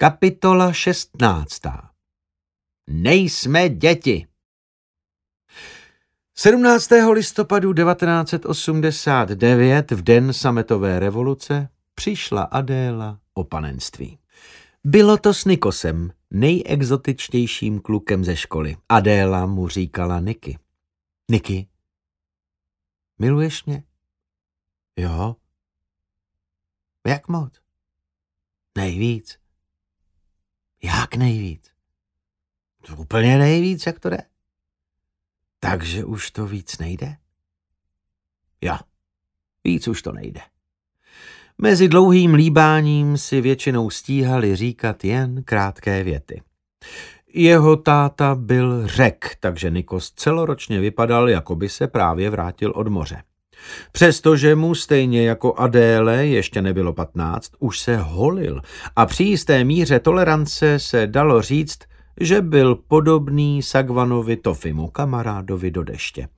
Kapitola 16. Nejsme děti. 17. listopadu 1989, v den sametové revoluce, přišla Adéla o panenství. Bylo to s Nikosem, nejexotičtějším klukem ze školy. Adéla mu říkala Niky. Niky, miluješ mě? Jo. Jak moc? Nejvíc. Jak nejvíc? To úplně nejvíc, jak to jde. Takže už to víc nejde? Jo, víc už to nejde. Mezi dlouhým líbáním si většinou stíhali říkat jen krátké věty. Jeho táta byl řek, takže Nikos celoročně vypadal, jako by se právě vrátil od moře. Přestože mu stejně jako Adéle ještě nebylo patnáct, už se holil a při jisté míře tolerance se dalo říct, že byl podobný Sagvanovi Tofimu, kamarádovi do deště.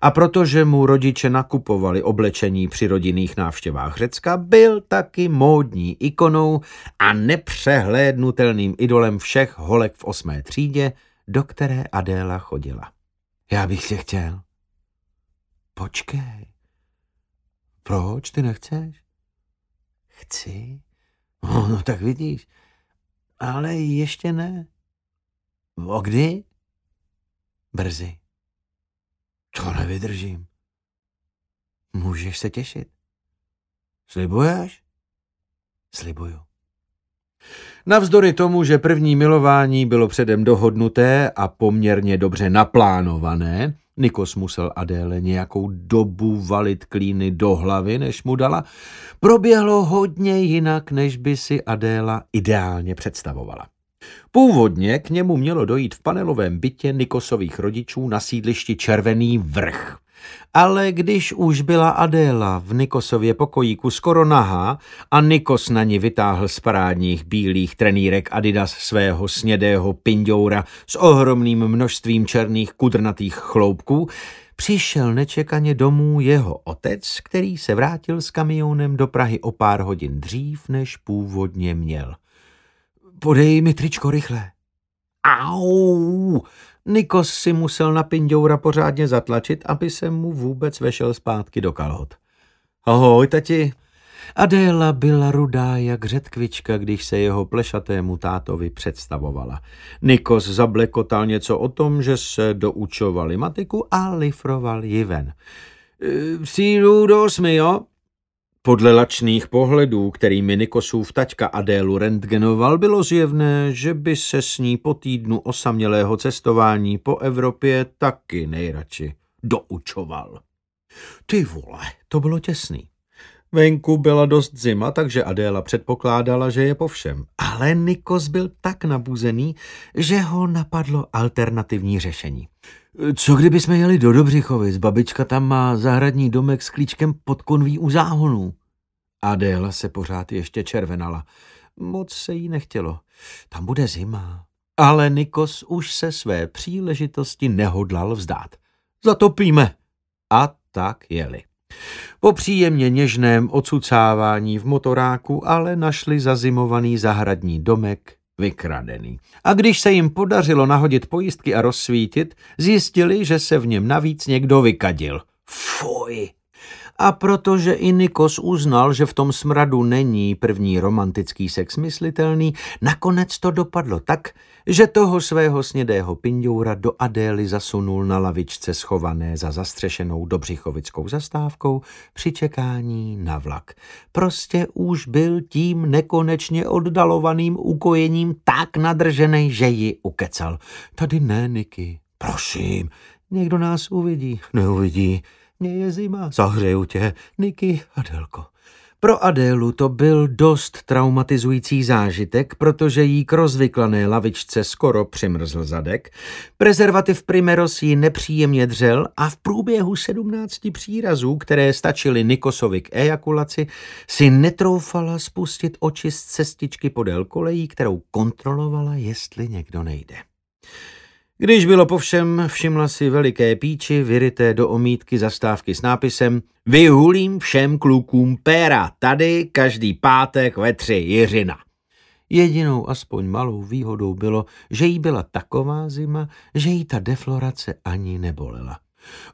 A protože mu rodiče nakupovali oblečení při rodinných návštěvách Řecka, byl taky módní ikonou a nepřehlédnutelným idolem všech holek v osmé třídě, do které Adéla chodila. Já bych tě chtěl. Počkej. Proč ty nechceš? Chci? No, no tak vidíš. Ale ještě ne. O kdy? Brzy. To nevydržím. Můžeš se těšit. Slibuješ? Slibuju. Navzdory tomu, že první milování bylo předem dohodnuté a poměrně dobře naplánované, Nikos musel Adéle nějakou dobu valit klíny do hlavy, než mu dala, proběhlo hodně jinak, než by si Adéla ideálně představovala. Původně k němu mělo dojít v panelovém bytě Nikosových rodičů na sídlišti Červený vrch. Ale když už byla Adéla v Nikosově pokojíku skoro nahá a Nikos na ní vytáhl z parádních bílých trenýrek Adidas svého snědého pindoura s ohromným množstvím černých kudrnatých chloupků, přišel nečekaně domů jeho otec, který se vrátil s kamionem do Prahy o pár hodin dřív, než původně měl. Podej mi tričko rychle. Au! Nikos si musel na pindoura pořádně zatlačit, aby se mu vůbec vešel zpátky do kalhot. Ahoj, tati. Adéla byla rudá jak řetkvička, když se jeho plešatému tátovi představovala. Nikos zablekotal něco o tom, že se doučovali matiku a lifroval ji ven. E, přijdu do osmi, jo? Podle lačných pohledů, kterými Nikosův taťka Adélu rentgenoval, bylo zjevné, že by se s ní po týdnu osamělého cestování po Evropě taky nejradši doučoval. Ty vole, to bylo těsný. Venku byla dost zima, takže Adéla předpokládala, že je po všem. Ale Nikos byl tak nabuzený, že ho napadlo alternativní řešení. Co kdyby jsme jeli do Dobřichovic? Babička tam má zahradní domek s klíčkem pod konví u záhonu. Adéla se pořád ještě červenala. Moc se jí nechtělo. Tam bude zima. Ale Nikos už se své příležitosti nehodlal vzdát. Zatopíme. A tak jeli. Po příjemně něžném ocucávání v motoráku ale našli zazimovaný zahradní domek vykradený. A když se jim podařilo nahodit pojistky a rozsvítit, zjistili, že se v něm navíc někdo vykadil. Fuj! A protože i Nikos uznal, že v tom smradu není první romantický sex myslitelný, nakonec to dopadlo tak, že toho svého snědého pindoura do Adély zasunul na lavičce schované za zastřešenou Dobřichovickou zastávkou při čekání na vlak. Prostě už byl tím nekonečně oddalovaným ukojením tak nadržený, že ji ukecal. Tady ne, Niky, prosím, někdo nás uvidí. Neuvidí, mě je zima, zahřeju tě, Niky, Adelko. Pro Adélu to byl dost traumatizující zážitek, protože jí k rozvyklané lavičce skoro přimrzl zadek, prezervativ Primeros jí nepříjemně dřel a v průběhu sedmnácti přírazů, které stačily Nikosovi k ejakulaci, si netroufala spustit oči z cestičky podél kolejí, kterou kontrolovala, jestli někdo nejde. Když bylo po všem, všimla si veliké píči vyryté do omítky zastávky s nápisem Vyhulím všem klukům péra, tady každý pátek ve tři Jiřina. Jedinou aspoň malou výhodou bylo, že jí byla taková zima, že jí ta deflorace ani nebolela.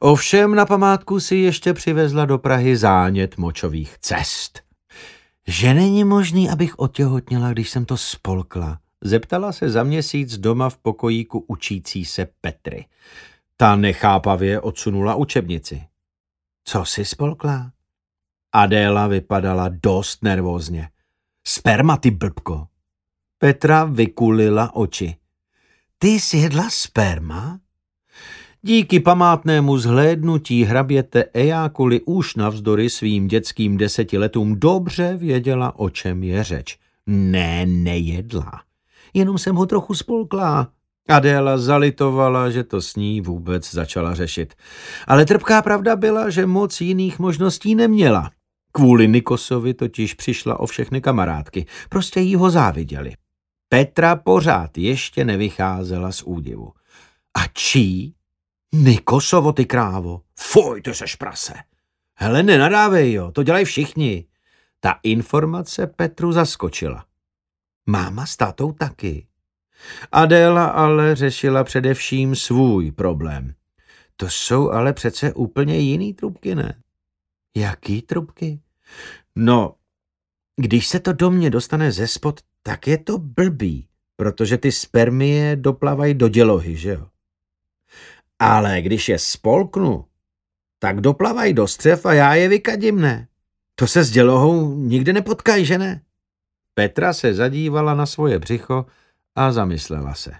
Ovšem na památku si ještě přivezla do Prahy zánět močových cest. Že není možný, abych otěhotněla, když jsem to spolkla, zeptala se za měsíc doma v pokojíku učící se Petry. Ta nechápavě odsunula učebnici. Co si spolkla? Adéla vypadala dost nervózně. Sperma, ty blbko. Petra vykulila oči. Ty jsi jedla sperma? Díky památnému zhlédnutí hraběte Ejákuli už navzdory svým dětským deseti letům dobře věděla, o čem je řeč. Ne, nejedla. Jenom jsem ho trochu spolkla. Adéla zalitovala, že to s ní vůbec začala řešit. Ale trpká pravda byla, že moc jiných možností neměla. Kvůli Nikosovi totiž přišla o všechny kamarádky. Prostě jí ho záviděli. Petra pořád ještě nevycházela z údivu. A čí? Nikosovo, ty krávo. Fuj, to seš prase. Hele, nenadávej, jo, to dělají všichni. Ta informace Petru zaskočila. Máma s tátou taky. Adéla ale řešila především svůj problém. To jsou ale přece úplně jiný trubky, ne? Jaký trubky? No, když se to do mě dostane ze spod, tak je to blbý, protože ty spermie doplavají do dělohy, že jo? Ale když je spolknu, tak doplavají do střev a já je vykadím, ne? To se s dělohou nikdy nepotkají, že ne? Petra se zadívala na svoje břicho a zamyslela se.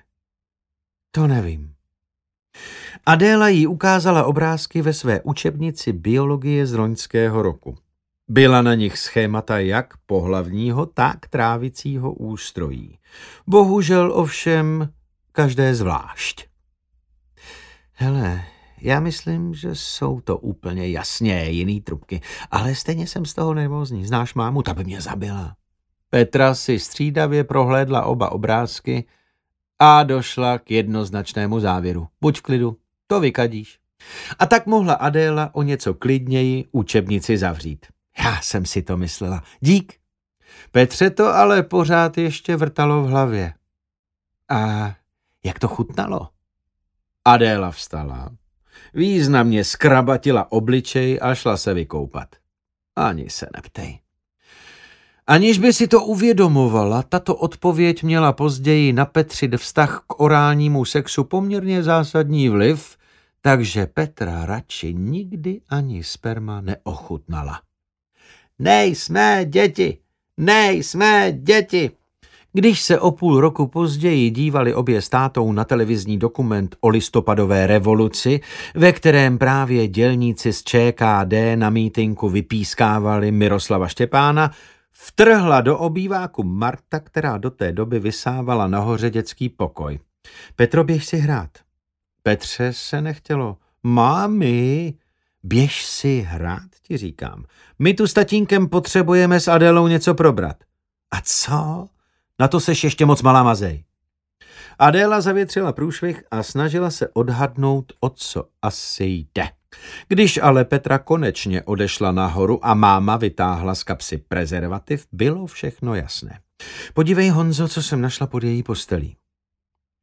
To nevím. Adéla jí ukázala obrázky ve své učebnici biologie z loňského roku. Byla na nich schémata jak pohlavního, tak trávicího ústrojí. Bohužel ovšem každé zvlášť. Hele, já myslím, že jsou to úplně jasně jiný trubky, ale stejně jsem z toho nervózní. Znáš mámu, ta by mě zabila. Petra si střídavě prohlédla oba obrázky a došla k jednoznačnému závěru. Buď v klidu, to vykadíš. A tak mohla Adéla o něco klidněji učebnici zavřít. Já jsem si to myslela. Dík. Petře to ale pořád ještě vrtalo v hlavě. A jak to chutnalo? Adéla vstala. Významně skrabatila obličej a šla se vykoupat. Ani se neptej. Aniž by si to uvědomovala, tato odpověď měla později na Petři vztah k orálnímu sexu poměrně zásadní vliv, takže Petra radši nikdy ani sperma neochutnala. Nejsme děti, nejsme děti. Když se o půl roku později dívali obě státou na televizní dokument o listopadové revoluci, ve kterém právě dělníci z ČKD na mítinku vypískávali Miroslava Štěpána, vtrhla do obýváku Marta, která do té doby vysávala nahoře dětský pokoj. Petro, běž si hrát. Petře se nechtělo. Mámi, běž si hrát, ti říkám. My tu s tatínkem potřebujeme s Adélou něco probrat. A co? Na to seš ještě moc malá mazej. Adéla zavětřila průšvih a snažila se odhadnout, o co asi jde. Když ale Petra konečně odešla nahoru a máma vytáhla z kapsy prezervativ, bylo všechno jasné. Podívej, Honzo, co jsem našla pod její postelí.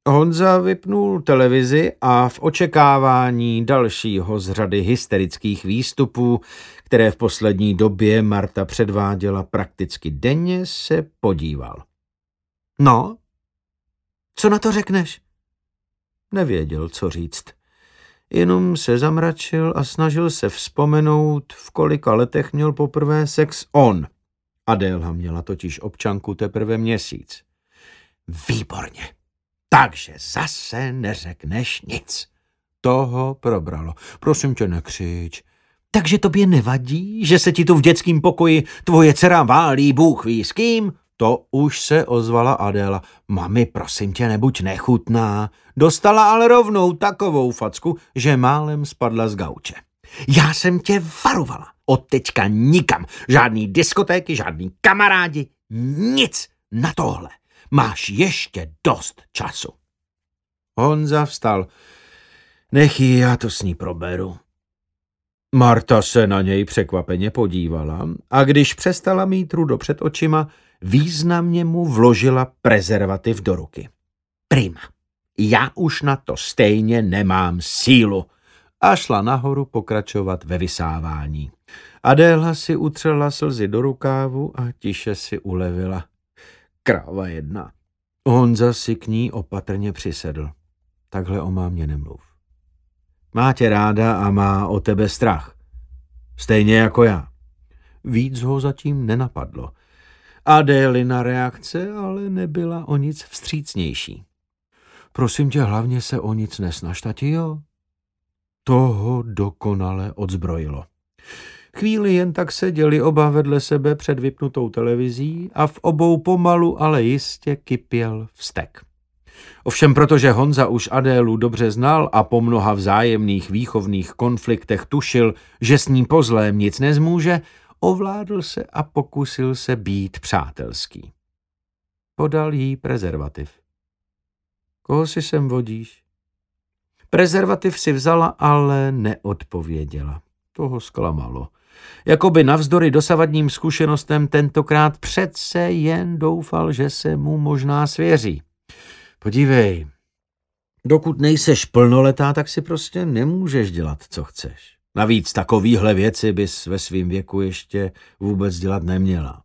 Honza vypnul televizi a v očekávání dalšího z řady hysterických výstupů, které v poslední době Marta předváděla prakticky denně, se podíval. No, co na to řekneš? Nevěděl, co říct. Jenom se zamračil a snažil se vzpomenout, v kolika letech měl poprvé sex on. Adélha měla totiž občanku teprve měsíc. Výborně. Takže zase neřekneš nic. Toho probralo. Prosím tě, nekřič. Takže tobě nevadí, že se ti tu v dětském pokoji tvoje dcera válí, Bůh ví s kým? To už se ozvala Adéla. Mami, prosím tě, nebuď nechutná. Dostala ale rovnou takovou facku, že málem spadla z gauče. Já jsem tě varovala. Od teďka nikam. Žádný diskotéky, žádný kamarádi, nic na tohle. Máš ještě dost času. Honza vstal. Nechy, já to s ní proberu. Marta se na něj překvapeně podívala a když přestala mít rudo před očima, významně mu vložila prezervativ do ruky. Prima, já už na to stejně nemám sílu. A šla nahoru pokračovat ve vysávání. Adéla si utřela slzy do rukávu a tiše si ulevila. Kráva jedna. Honza si k ní opatrně přisedl. Takhle o mámě nemluv. Má tě ráda a má o tebe strach. Stejně jako já. Víc ho zatím nenapadlo. Adélina reakce ale nebyla o nic vstřícnější. Prosím tě, hlavně se o nic nesnaž, tati, jo? Toho dokonale odzbrojilo. Chvíli jen tak seděli oba vedle sebe před vypnutou televizí a v obou pomalu, ale jistě kypěl vztek. Ovšem protože Honza už Adélu dobře znal a po mnoha vzájemných výchovných konfliktech tušil, že s ním pozlém nic nezmůže, ovládl se a pokusil se být přátelský. Podal jí prezervativ. Koho si sem vodíš? Prezervativ si vzala, ale neodpověděla. Toho zklamalo. Jakoby navzdory dosavadním zkušenostem tentokrát přece jen doufal, že se mu možná svěří. Podívej, dokud nejseš plnoletá, tak si prostě nemůžeš dělat, co chceš. Navíc takovýhle věci bys ve svém věku ještě vůbec dělat neměla.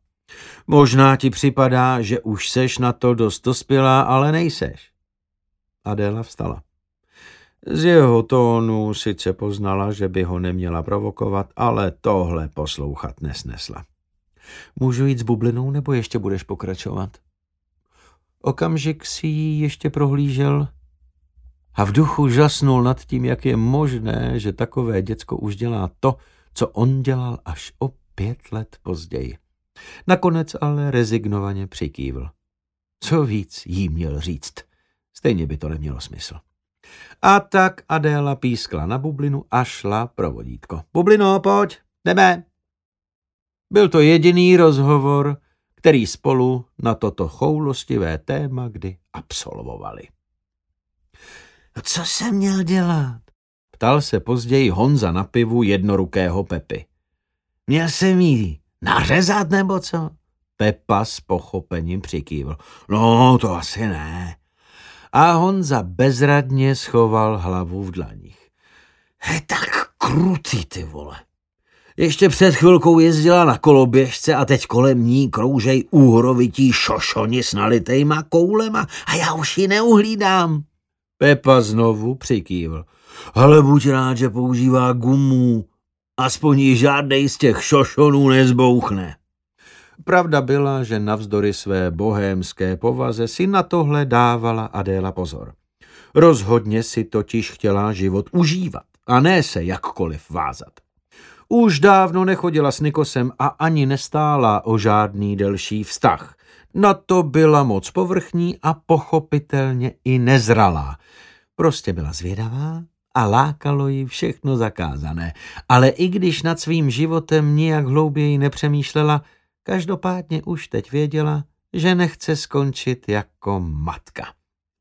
Možná ti připadá, že už seš na to dost dospělá, ale nejseš. Adéla vstala. Z jeho tónu sice poznala, že by ho neměla provokovat, ale tohle poslouchat nesnesla. Můžu jít s bublinou, nebo ještě budeš pokračovat? Okamžik si ji ještě prohlížel a v duchu žasnul nad tím, jak je možné, že takové děcko už dělá to, co on dělal až o pět let později. Nakonec ale rezignovaně přikývl. Co víc jí měl říct? Stejně by to nemělo smysl. A tak Adéla pískla na bublinu a šla pro vodítko. Bublino, pojď, jdeme. Byl to jediný rozhovor, který spolu na toto choulostivé téma kdy absolvovali. Co jsem měl dělat? Ptal se později Honza na pivu jednorukého Pepy. Měl jsem jí nařezat nebo co? Pepa s pochopením přikývl. No, to asi ne. A Honza bezradně schoval hlavu v dlaních. Je tak krutý, ty vole. Ještě před chvilkou jezdila na koloběžce a teď kolem ní kroužej úhorovití šošoni s nalitejma koulema a já už ji neuhlídám. Pepa znovu přikývl. Ale buď rád, že používá gumu. Aspoň ji žádnej z těch šošonů nezbouchne. Pravda byla, že navzdory své bohémské povaze si na tohle dávala Adéla pozor. Rozhodně si totiž chtěla život užívat a ne se jakkoliv vázat. Už dávno nechodila s Nikosem a ani nestála o žádný delší vztah. Na to byla moc povrchní a pochopitelně i nezralá. Prostě byla zvědavá a lákalo jí všechno zakázané. Ale i když nad svým životem nijak hlouběji nepřemýšlela, každopádně už teď věděla, že nechce skončit jako matka.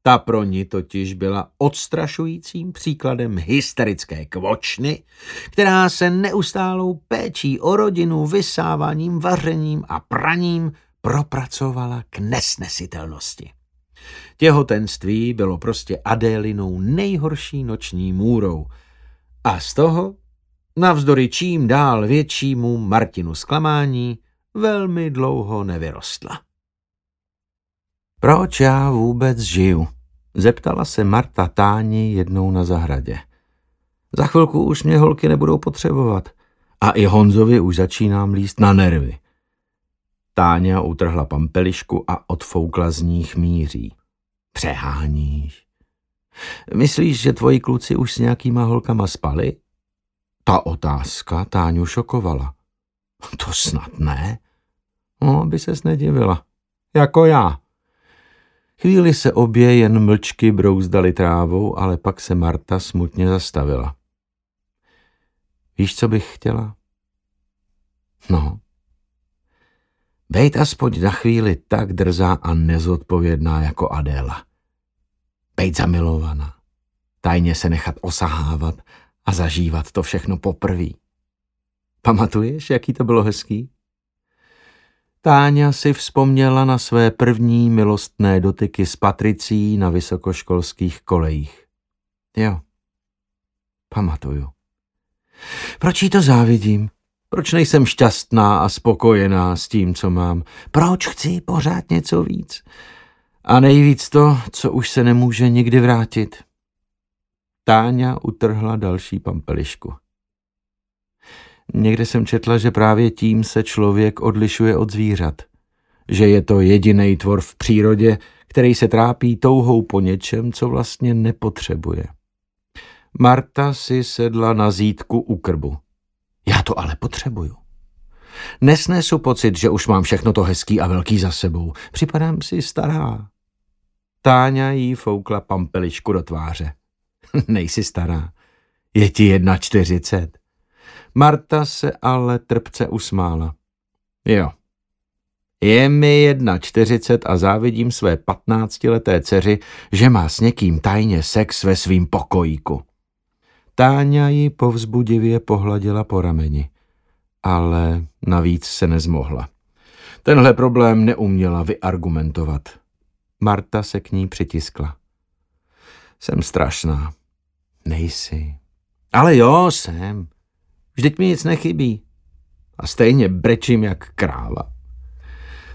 Ta pro ní totiž byla odstrašujícím příkladem hysterické kvočny, která se neustálou péčí o rodinu, vysáváním, vařením a praním propracovala k nesnesitelnosti. Těhotenství bylo prostě Adélinou nejhorší noční můrou a z toho, navzdory čím dál většímu Martinu zklamání, velmi dlouho nevyrostla. Proč já vůbec žiju? Zeptala se Marta Táni jednou na zahradě. Za chvilku už mě holky nebudou potřebovat a i Honzovi už začínám líst na nervy. Táňa utrhla pampelišku a odfoukla z ní míří. Přeháníš. Myslíš, že tvoji kluci už s nějakýma holkama spali? Ta otázka Táňu šokovala. To snad ne. No, aby ses nedivila. Jako já. Chvíli se obě jen mlčky brouzdali trávou, ale pak se Marta smutně zastavila. Víš, co bych chtěla? No. Bejt aspoň na chvíli tak drzá a nezodpovědná jako Adéla. Bejt zamilovaná. Tajně se nechat osahávat a zažívat to všechno poprvé. Pamatuješ, jaký to bylo hezký? Táňa si vzpomněla na své první milostné dotyky s Patricí na vysokoškolských kolejích. Jo, pamatuju. Proč jí to závidím? Proč nejsem šťastná a spokojená s tím, co mám? Proč chci pořád něco víc? A nejvíc to, co už se nemůže nikdy vrátit. Táňa utrhla další pampelišku. Někde jsem četla, že právě tím se člověk odlišuje od zvířat. Že je to jediný tvor v přírodě, který se trápí touhou po něčem, co vlastně nepotřebuje. Marta si sedla na zítku u krbu. Já to ale potřebuju. Nesnesu pocit, že už mám všechno to hezký a velký za sebou. Připadám si stará. Táňa jí foukla pampeličku do tváře. Nejsi stará. Je ti jedna čtyřicet. Marta se ale trpce usmála. Jo. Je mi jedna čtyřicet a závidím své patnáctileté dceři, že má s někým tajně sex ve svým pokojíku. Táňa ji povzbudivě pohladila po rameni, ale navíc se nezmohla. Tenhle problém neuměla vyargumentovat. Marta se k ní přitiskla. Jsem strašná. Nejsi. Ale jo, jsem. Vždyť mi nic nechybí. A stejně brečím jak kráva.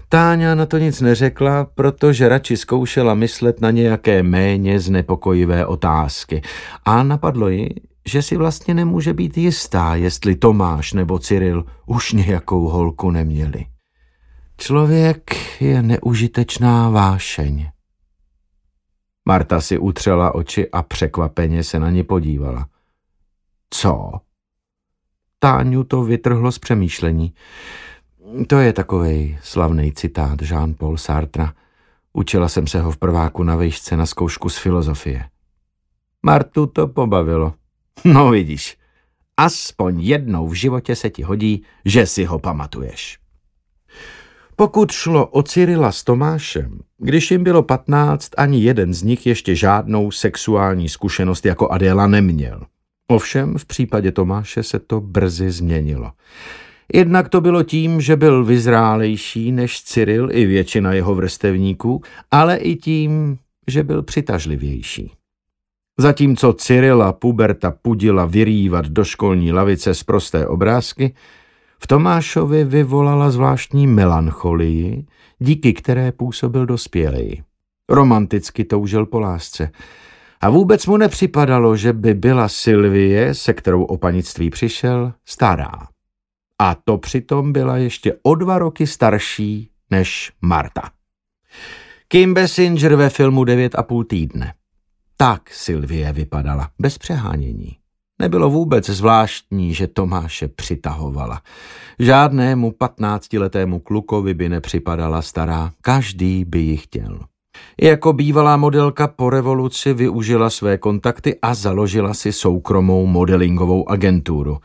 Táňa na to nic neřekla, protože radši zkoušela myslet na nějaké méně znepokojivé otázky. A napadlo ji, že si vlastně nemůže být jistá, jestli Tomáš nebo Cyril už nějakou holku neměli. Člověk je neužitečná vášeň. Marta si utřela oči a překvapeně se na ně podívala. Co? Táňu to vytrhlo z přemýšlení. To je takovej slavný citát Jean-Paul Sartre. Učila jsem se ho v prváku na vejšce na zkoušku z filozofie. Martu to pobavilo. No vidíš, aspoň jednou v životě se ti hodí, že si ho pamatuješ. Pokud šlo o Cyrila s Tomášem, když jim bylo patnáct, ani jeden z nich ještě žádnou sexuální zkušenost jako Adéla neměl. Ovšem v případě Tomáše se to brzy změnilo. Jednak to bylo tím, že byl vyzrálejší než Cyril i většina jeho vrstevníků, ale i tím, že byl přitažlivější. Zatímco Cyrila puberta pudila vyrývat do školní lavice z prosté obrázky, v Tomášovi vyvolala zvláštní melancholii, díky které působil dospělej. Romanticky toužil po lásce. A vůbec mu nepřipadalo, že by byla Sylvie, se kterou o panictví přišel, stará. A to přitom byla ještě o dva roky starší než Marta. Kim Basinger ve filmu Devět a půl týdne. Tak Sylvie vypadala, bez přehánění. Nebylo vůbec zvláštní, že Tomáše přitahovala. Žádnému patnáctiletému klukovi by nepřipadala stará, každý by ji chtěl. Jako bývalá modelka po revoluci využila své kontakty a založila si soukromou modelingovou agenturu.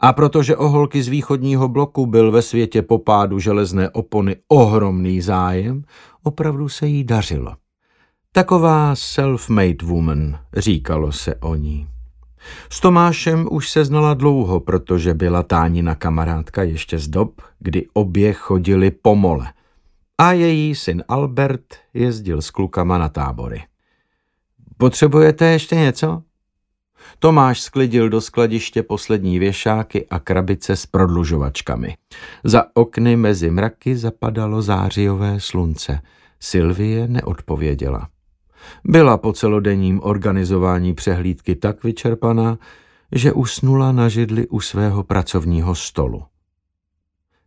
A protože o holky z východního bloku byl ve světě po pádu železné opony ohromný zájem, opravdu se jí dařilo. Taková self-made woman, říkalo se o ní. S Tomášem už se znala dlouho, protože byla Tánina kamarádka ještě z dob, kdy obě chodili po mole. A její syn Albert jezdil s klukama na tábory. Potřebujete ještě něco? Tomáš sklidil do skladiště poslední věšáky a krabice s prodlužovačkami. Za okny mezi mraky zapadalo zářijové slunce. Sylvie neodpověděla. Byla po celodenním organizování přehlídky tak vyčerpaná, že usnula na židli u svého pracovního stolu.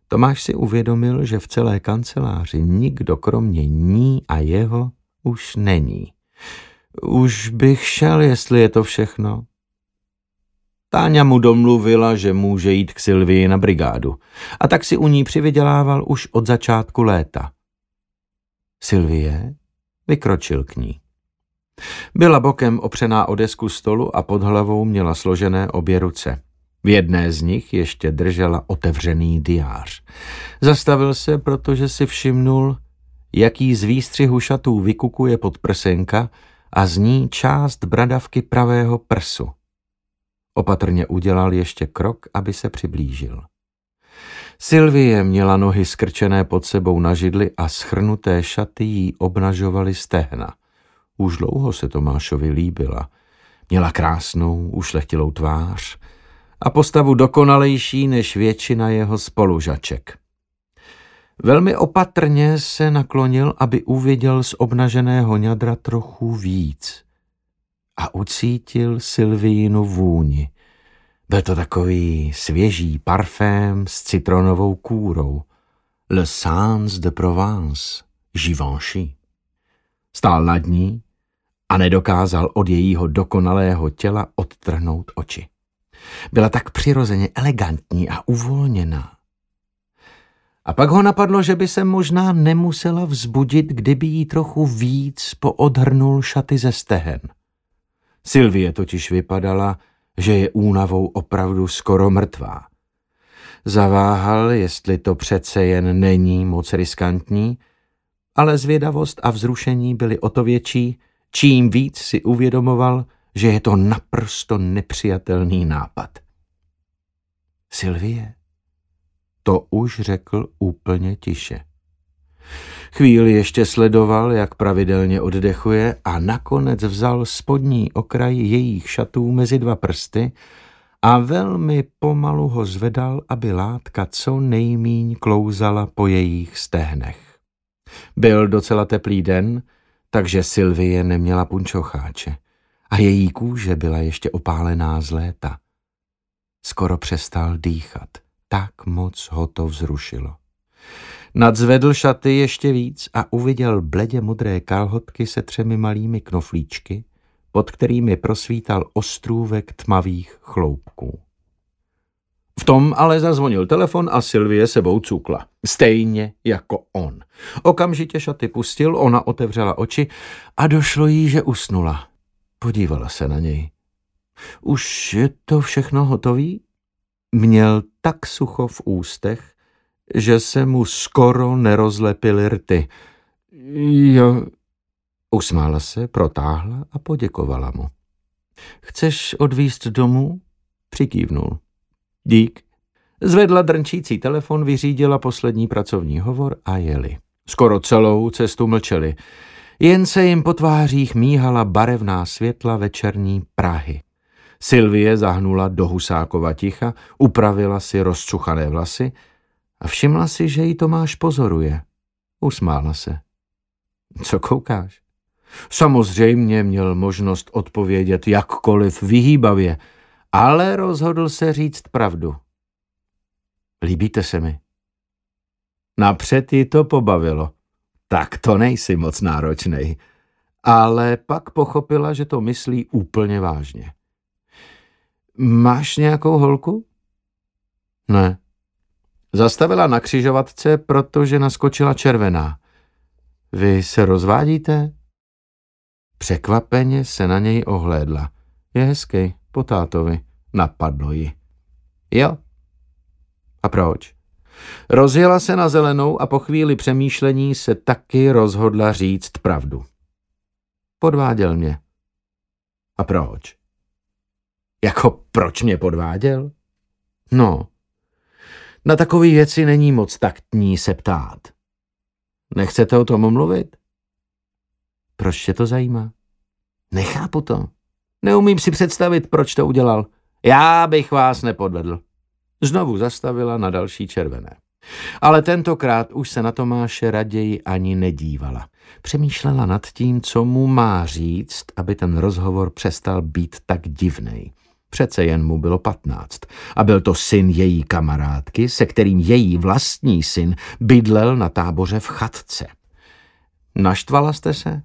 Tomáš si uvědomil, že v celé kanceláři nikdo kromě ní a jeho už není. Už bych šel, jestli je to všechno. Táňa mu domluvila, že může jít k Sylvii na brigádu a tak si u ní přivydělával už od začátku léta. Sylvie vykročil k ní. Byla bokem opřená o desku stolu a pod hlavou měla složené obě ruce. V jedné z nich ještě držela otevřený diář. Zastavil se, protože si všimnul, jaký z výstřihu šatů vykukuje pod prsenka a z ní část bradavky pravého prsu. Opatrně udělal ještě krok, aby se přiblížil. Sylvie měla nohy skrčené pod sebou na židli a schrnuté šaty jí obnažovaly stehna. Už dlouho se Tomášovi líbila. Měla krásnou, ušlechtilou tvář a postavu dokonalejší než většina jeho spolužaček. Velmi opatrně se naklonil, aby uviděl z obnaženého ňadra trochu víc a ucítil Sylvínu vůni. Byl to takový svěží parfém s citronovou kůrou. Le Sans de Provence, Givenchy. Stál nad ní a nedokázal od jejího dokonalého těla odtrhnout oči. Byla tak přirozeně elegantní a uvolněná. A pak ho napadlo, že by se možná nemusela vzbudit, kdyby jí trochu víc poodhrnul šaty ze stehen. Sylvie totiž vypadala, že je únavou opravdu skoro mrtvá. Zaváhal, jestli to přece jen není moc riskantní, ale zvědavost a vzrušení byly o to větší, čím víc si uvědomoval, že je to naprosto nepřijatelný nápad. Sylvie, to už řekl úplně tiše. Chvíli ještě sledoval, jak pravidelně oddechuje a nakonec vzal spodní okraj jejich šatů mezi dva prsty a velmi pomalu ho zvedal, aby látka co nejmíň klouzala po jejich stehnech. Byl docela teplý den, takže Sylvie neměla punčocháče a její kůže byla ještě opálená z léta. Skoro přestal dýchat, tak moc ho to vzrušilo. Nadzvedl šaty ještě víc a uviděl bledě modré kalhotky se třemi malými knoflíčky, pod kterými prosvítal ostrůvek tmavých chloupků. V tom ale zazvonil telefon a Sylvie sebou cukla. Stejně jako on. Okamžitě šaty pustil, ona otevřela oči a došlo jí, že usnula. Podívala se na něj. Už je to všechno hotový? Měl tak sucho v ústech, že se mu skoro nerozlepily rty. Jo, usmála se, protáhla a poděkovala mu. Chceš odvíst domů? Přikývnul. Dík. Zvedla drnčící telefon, vyřídila poslední pracovní hovor a jeli. Skoro celou cestu mlčeli. Jen se jim po tvářích míhala barevná světla večerní Prahy. Sylvie zahnula do Husákova ticha, upravila si rozčuchané vlasy a všimla si, že jí Tomáš pozoruje. Usmála se. Co koukáš? Samozřejmě měl možnost odpovědět jakkoliv vyhýbavě, ale rozhodl se říct pravdu. Líbíte se mi? Napřed ji to pobavilo. Tak to nejsi moc náročnej. Ale pak pochopila, že to myslí úplně vážně. Máš nějakou holku? Ne. Zastavila na křižovatce, protože naskočila červená. Vy se rozvádíte? Překvapeně se na něj ohlédla. Je hezký, po tátovi. Napadlo ji. Jo. A proč? Rozjela se na zelenou a po chvíli přemýšlení se taky rozhodla říct pravdu. Podváděl mě. A proč? Jako proč mě podváděl? No, na takové věci není moc taktní se ptát. Nechcete o tom mluvit? Proč tě to zajímá? Nechápu to. Neumím si představit, proč to udělal. Já bych vás nepodvedl. Znovu zastavila na další červené. Ale tentokrát už se na Tomáše raději ani nedívala. Přemýšlela nad tím, co mu má říct, aby ten rozhovor přestal být tak divnej. Přece jen mu bylo patnáct a byl to syn její kamarádky, se kterým její vlastní syn bydlel na táboře v chatce. Naštvala jste se?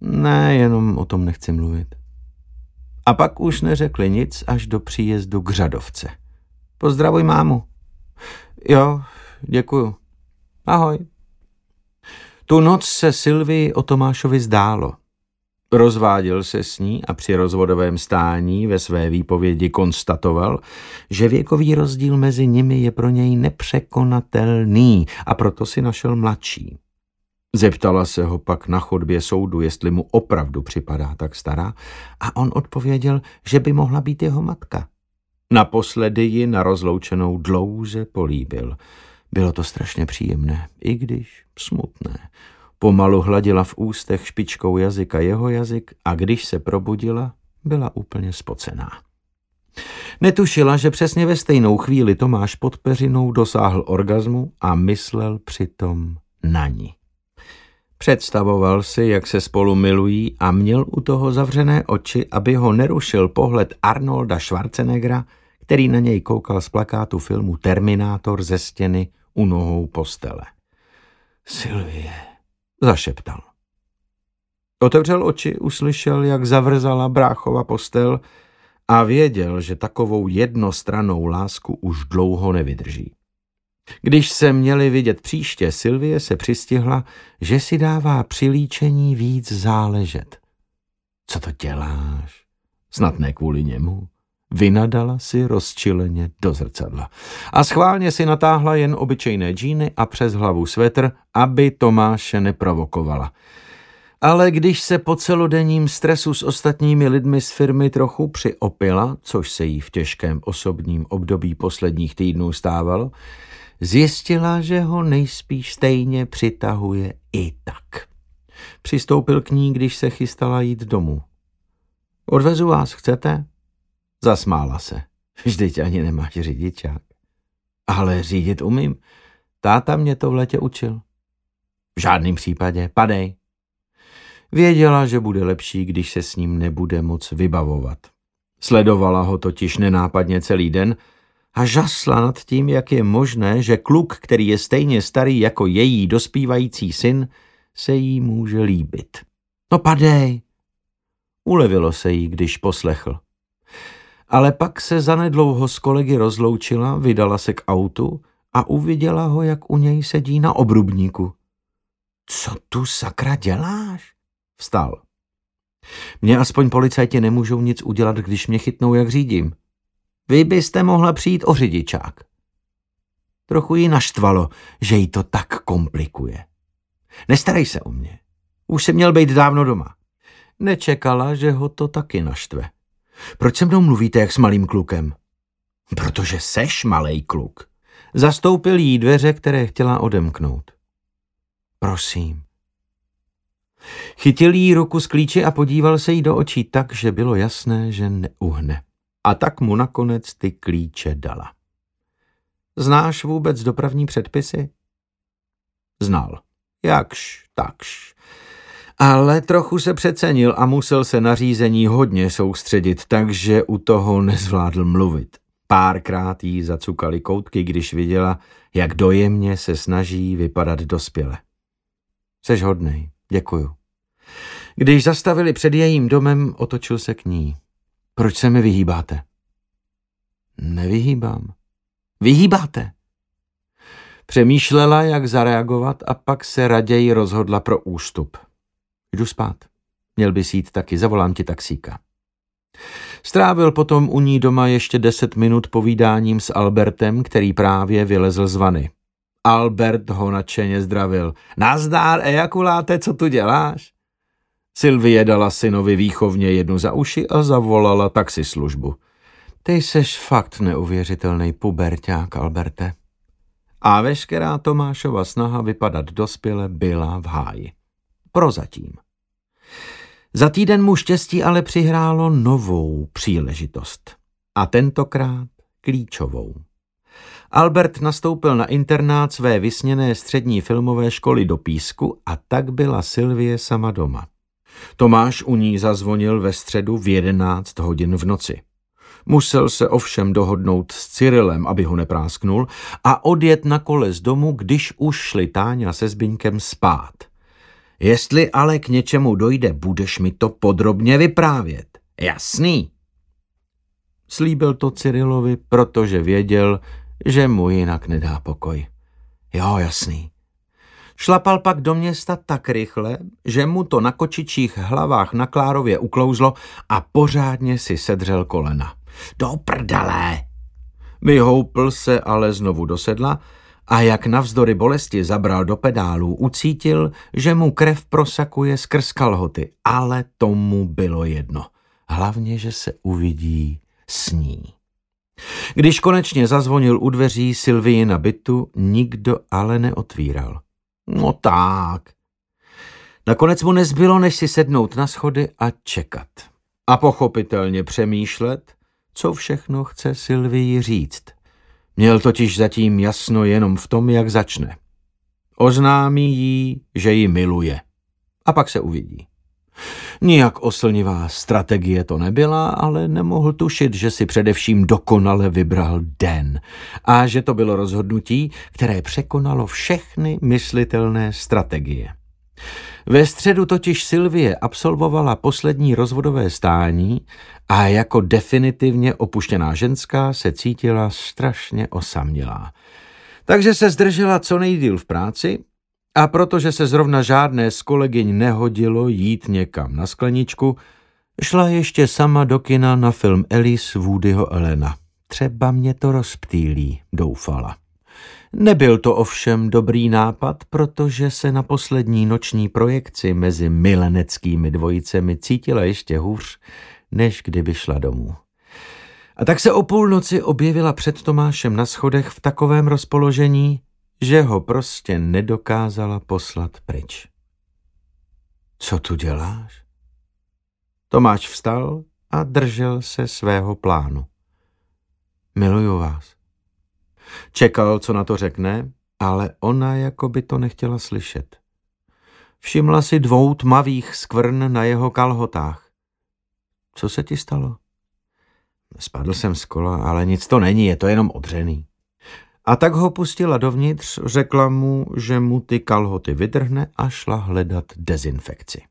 Ne, jenom o tom nechci mluvit. A pak už neřekli nic až do příjezdu k řadovce. Pozdravuj mámu. Jo, děkuju. Ahoj. Tu noc se Sylvii o Tomášovi zdálo. Rozváděl se s ní a při rozvodovém stání ve své výpovědi konstatoval, že věkový rozdíl mezi nimi je pro něj nepřekonatelný a proto si našel mladší. Zeptala se ho pak na chodbě soudu, jestli mu opravdu připadá tak stará a on odpověděl, že by mohla být jeho matka. Naposledy ji na rozloučenou dlouze políbil. Bylo to strašně příjemné, i když smutné. Pomalu hladila v ústech špičkou jazyka jeho jazyk a když se probudila, byla úplně spocená. Netušila, že přesně ve stejnou chvíli Tomáš pod peřinou dosáhl orgazmu a myslel přitom na ní. Představoval si, jak se spolu milují a měl u toho zavřené oči, aby ho nerušil pohled Arnolda Schwarzeneggera, který na něj koukal z plakátu filmu Terminátor ze stěny u nohou postele. Sylvie, zašeptal. Otevřel oči, uslyšel, jak zavrzala bráchova postel a věděl, že takovou jednostranou lásku už dlouho nevydrží. Když se měli vidět příště, Sylvie se přistihla, že si dává při líčení víc záležet. Co to děláš? Snad ne kvůli němu. Vynadala si rozčileně do zrcadla. A schválně si natáhla jen obyčejné džíny a přes hlavu svetr, aby Tomáše neprovokovala. Ale když se po celodenním stresu s ostatními lidmi z firmy trochu přiopila, což se jí v těžkém osobním období posledních týdnů stávalo, zjistila, že ho nejspíš stejně přitahuje i tak. Přistoupil k ní, když se chystala jít domů. Odvezu vás, chcete? Zasmála se. Vždyť ani nemáš řidičák. Ale řídit umím. Táta mě to v letě učil. V žádném případě. Padej. Věděla, že bude lepší, když se s ním nebude moc vybavovat. Sledovala ho totiž nenápadně celý den a žasla nad tím, jak je možné, že kluk, který je stejně starý jako její dospívající syn, se jí může líbit. No padej! Ulevilo se jí, když poslechl. Ale pak se zanedlouho s kolegy rozloučila, vydala se k autu a uviděla ho, jak u něj sedí na obrubníku. Co tu sakra děláš? Vstal. Mně aspoň policajti nemůžou nic udělat, když mě chytnou, jak řídím. Vy byste mohla přijít o řidičák. Trochu jí naštvalo, že jí to tak komplikuje. Nestarej se o mě. Už se měl být dávno doma. Nečekala, že ho to taky naštve. Proč se mnou mluvíte jak s malým klukem? Protože seš malý kluk. Zastoupil jí dveře, které chtěla odemknout. Prosím. Chytil jí ruku z klíče a podíval se jí do očí tak, že bylo jasné, že neuhne. A tak mu nakonec ty klíče dala. Znáš vůbec dopravní předpisy? Znal. Jakž, takž. Ale trochu se přecenil a musel se na řízení hodně soustředit, takže u toho nezvládl mluvit. Párkrát jí zacukali koutky, když viděla, jak dojemně se snaží vypadat dospěle. Seš hodnej, děkuju. Když zastavili před jejím domem, otočil se k ní. Proč se mi vyhýbáte? Nevyhýbám. Vyhýbáte. Přemýšlela, jak zareagovat a pak se raději rozhodla pro ústup. Jdu spát. Měl bys jít taky, zavolám ti taxíka. Strávil potom u ní doma ještě deset minut povídáním s Albertem, který právě vylezl z vany. Albert ho nadšeně zdravil. Nazdár, ejakuláte, co tu děláš? Sylvie dala synovi výchovně jednu za uši a zavolala taxislužbu. Ty seš fakt neuvěřitelný puberťák, Alberte. A veškerá Tomášova snaha vypadat dospěle byla v háji. Prozatím. Za týden mu štěstí ale přihrálo novou příležitost. A tentokrát klíčovou. Albert nastoupil na internát své vysněné střední filmové školy do Písku a tak byla Sylvie sama doma. Tomáš u ní zazvonil ve středu v jedenáct hodin v noci. Musel se ovšem dohodnout s Cyrilem, aby ho neprásknul, a odjet na kole z domu, když už šli Táňa se Zbyňkem spát. Jestli ale k něčemu dojde, budeš mi to podrobně vyprávět. Jasný. Slíbil to Cyrilovi, protože věděl, že mu jinak nedá pokoj. Jo, jasný. Šlapal pak do města tak rychle, že mu to na kočičích hlavách na Klárově uklouzlo a pořádně si sedřel kolena. Do prdele! Vyhoupl se ale znovu do sedla a jak navzdory bolesti zabral do pedálů, ucítil, že mu krev prosakuje skrz kalhoty, ale tomu bylo jedno. Hlavně, že se uvidí s ní. Když konečně zazvonil u dveří Sylvii na bytu, nikdo ale neotvíral. No tak. Nakonec mu nezbylo, než si sednout na schody a čekat. A pochopitelně přemýšlet, co všechno chce Sylvii říct. Měl totiž zatím jasno jenom v tom, jak začne. Oznámí jí, že ji miluje. A pak se uvidí. Nijak oslnivá strategie to nebyla, ale nemohl tušit, že si především dokonale vybral den a že to bylo rozhodnutí, které překonalo všechny myslitelné strategie. Ve středu totiž Sylvie absolvovala poslední rozvodové stání a jako definitivně opuštěná ženská se cítila strašně osamělá. Takže se zdržela co nejdíl v práci a protože se zrovna žádné z kolegyň nehodilo jít někam na skleničku, šla ještě sama do kina na film Alice Woodyho Elena. Třeba mě to rozptýlí, doufala. Nebyl to ovšem dobrý nápad, protože se na poslední noční projekci mezi mileneckými dvojicemi cítila ještě hůř, než kdyby šla domů. A tak se o půlnoci objevila před Tomášem na schodech v takovém rozpoložení, že ho prostě nedokázala poslat pryč. Co tu děláš? Tomáš vstal a držel se svého plánu. Miluju vás. Čekal, co na to řekne, ale ona jako by to nechtěla slyšet. Všimla si dvou tmavých skvrn na jeho kalhotách. Co se ti stalo? Spadl jsem z kola, ale nic to není, je to jenom odřený. A tak ho pustila dovnitř, řekla mu, že mu ty kalhoty vydrhne a šla hledat dezinfekci.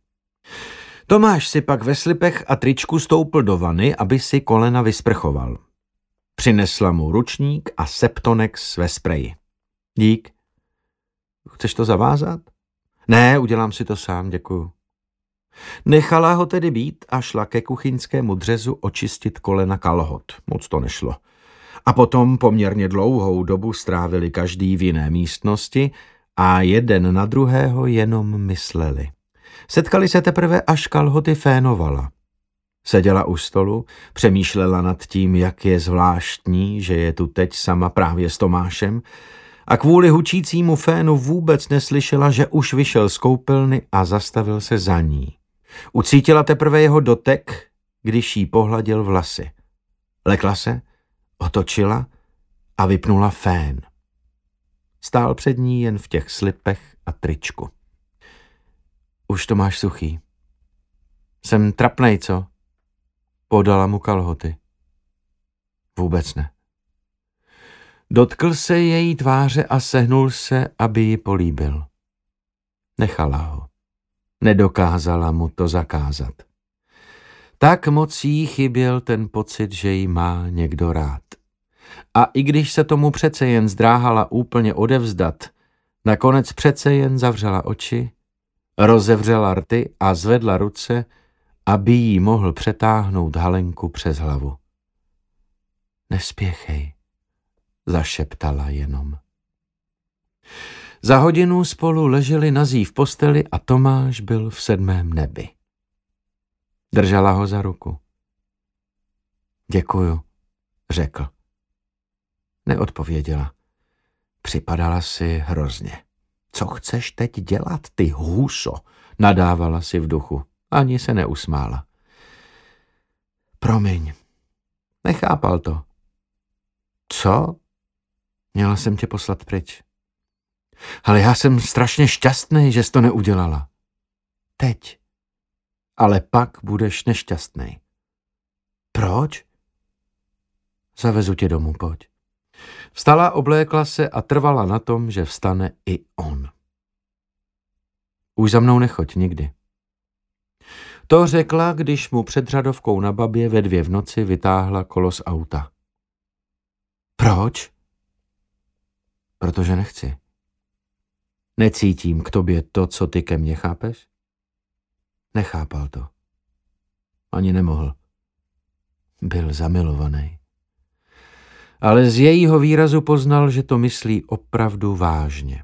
Tomáš si pak ve slipech a tričku stoupl do vany, aby si kolena vysprchoval. Přinesla mu ručník a Septonex ve spreji. Dík. Chceš to zavázat? Ne, udělám si to sám, děkuju. Nechala ho tedy být a šla ke kuchyňskému dřezu očistit kolena kalhot. Moc to nešlo. A potom poměrně dlouhou dobu strávili každý v jiné místnosti a jeden na druhého jenom mysleli. Setkali se teprve, až kalhoty fénovala. Seděla u stolu, přemýšlela nad tím, jak je zvláštní, že je tu teď sama právě s Tomášem a kvůli hučícímu fénu vůbec neslyšela, že už vyšel z koupelny a zastavil se za ní. Ucítila teprve jeho dotek, když jí pohladil vlasy. Lekla se, otočila a vypnula fén. Stál před ní jen v těch slipech a tričku. Už to máš suchý. Jsem trapnej, co? Podala mu kalhoty. Vůbec ne. Dotkl se její tváře a sehnul se, aby ji políbil. Nechala ho. Nedokázala mu to zakázat. Tak moc jí chyběl ten pocit, že jí má někdo rád. A i když se tomu přece jen zdráhala úplně odevzdat, nakonec přece jen zavřela oči, rozevřela rty a zvedla ruce, aby jí mohl přetáhnout halenku přes hlavu. Nespěchej, zašeptala jenom. Za hodinu spolu leželi nazí v posteli a Tomáš byl v sedmém nebi. Držela ho za ruku. Děkuju, řekl. Neodpověděla. Připadala si hrozně. Co chceš teď dělat, ty hůso? Nadávala si v duchu. Ani se neusmála. Promiň. Nechápal to. Co? Měla jsem tě poslat pryč. Ale já jsem strašně šťastný, že jsi to neudělala. Teď. Ale pak budeš nešťastný. Proč? Zavezu tě domů, pojď. Vstala, oblékla se a trvala na tom, že vstane i on. Už za mnou nechoď nikdy. To řekla, když mu před řadovkou na babě ve dvě v noci vytáhla kolo z auta. Proč? Protože nechci. Necítím k tobě to, co ty ke mně chápeš? Nechápal to. Ani nemohl. Byl zamilovaný. Ale z jejího výrazu poznal, že to myslí opravdu vážně.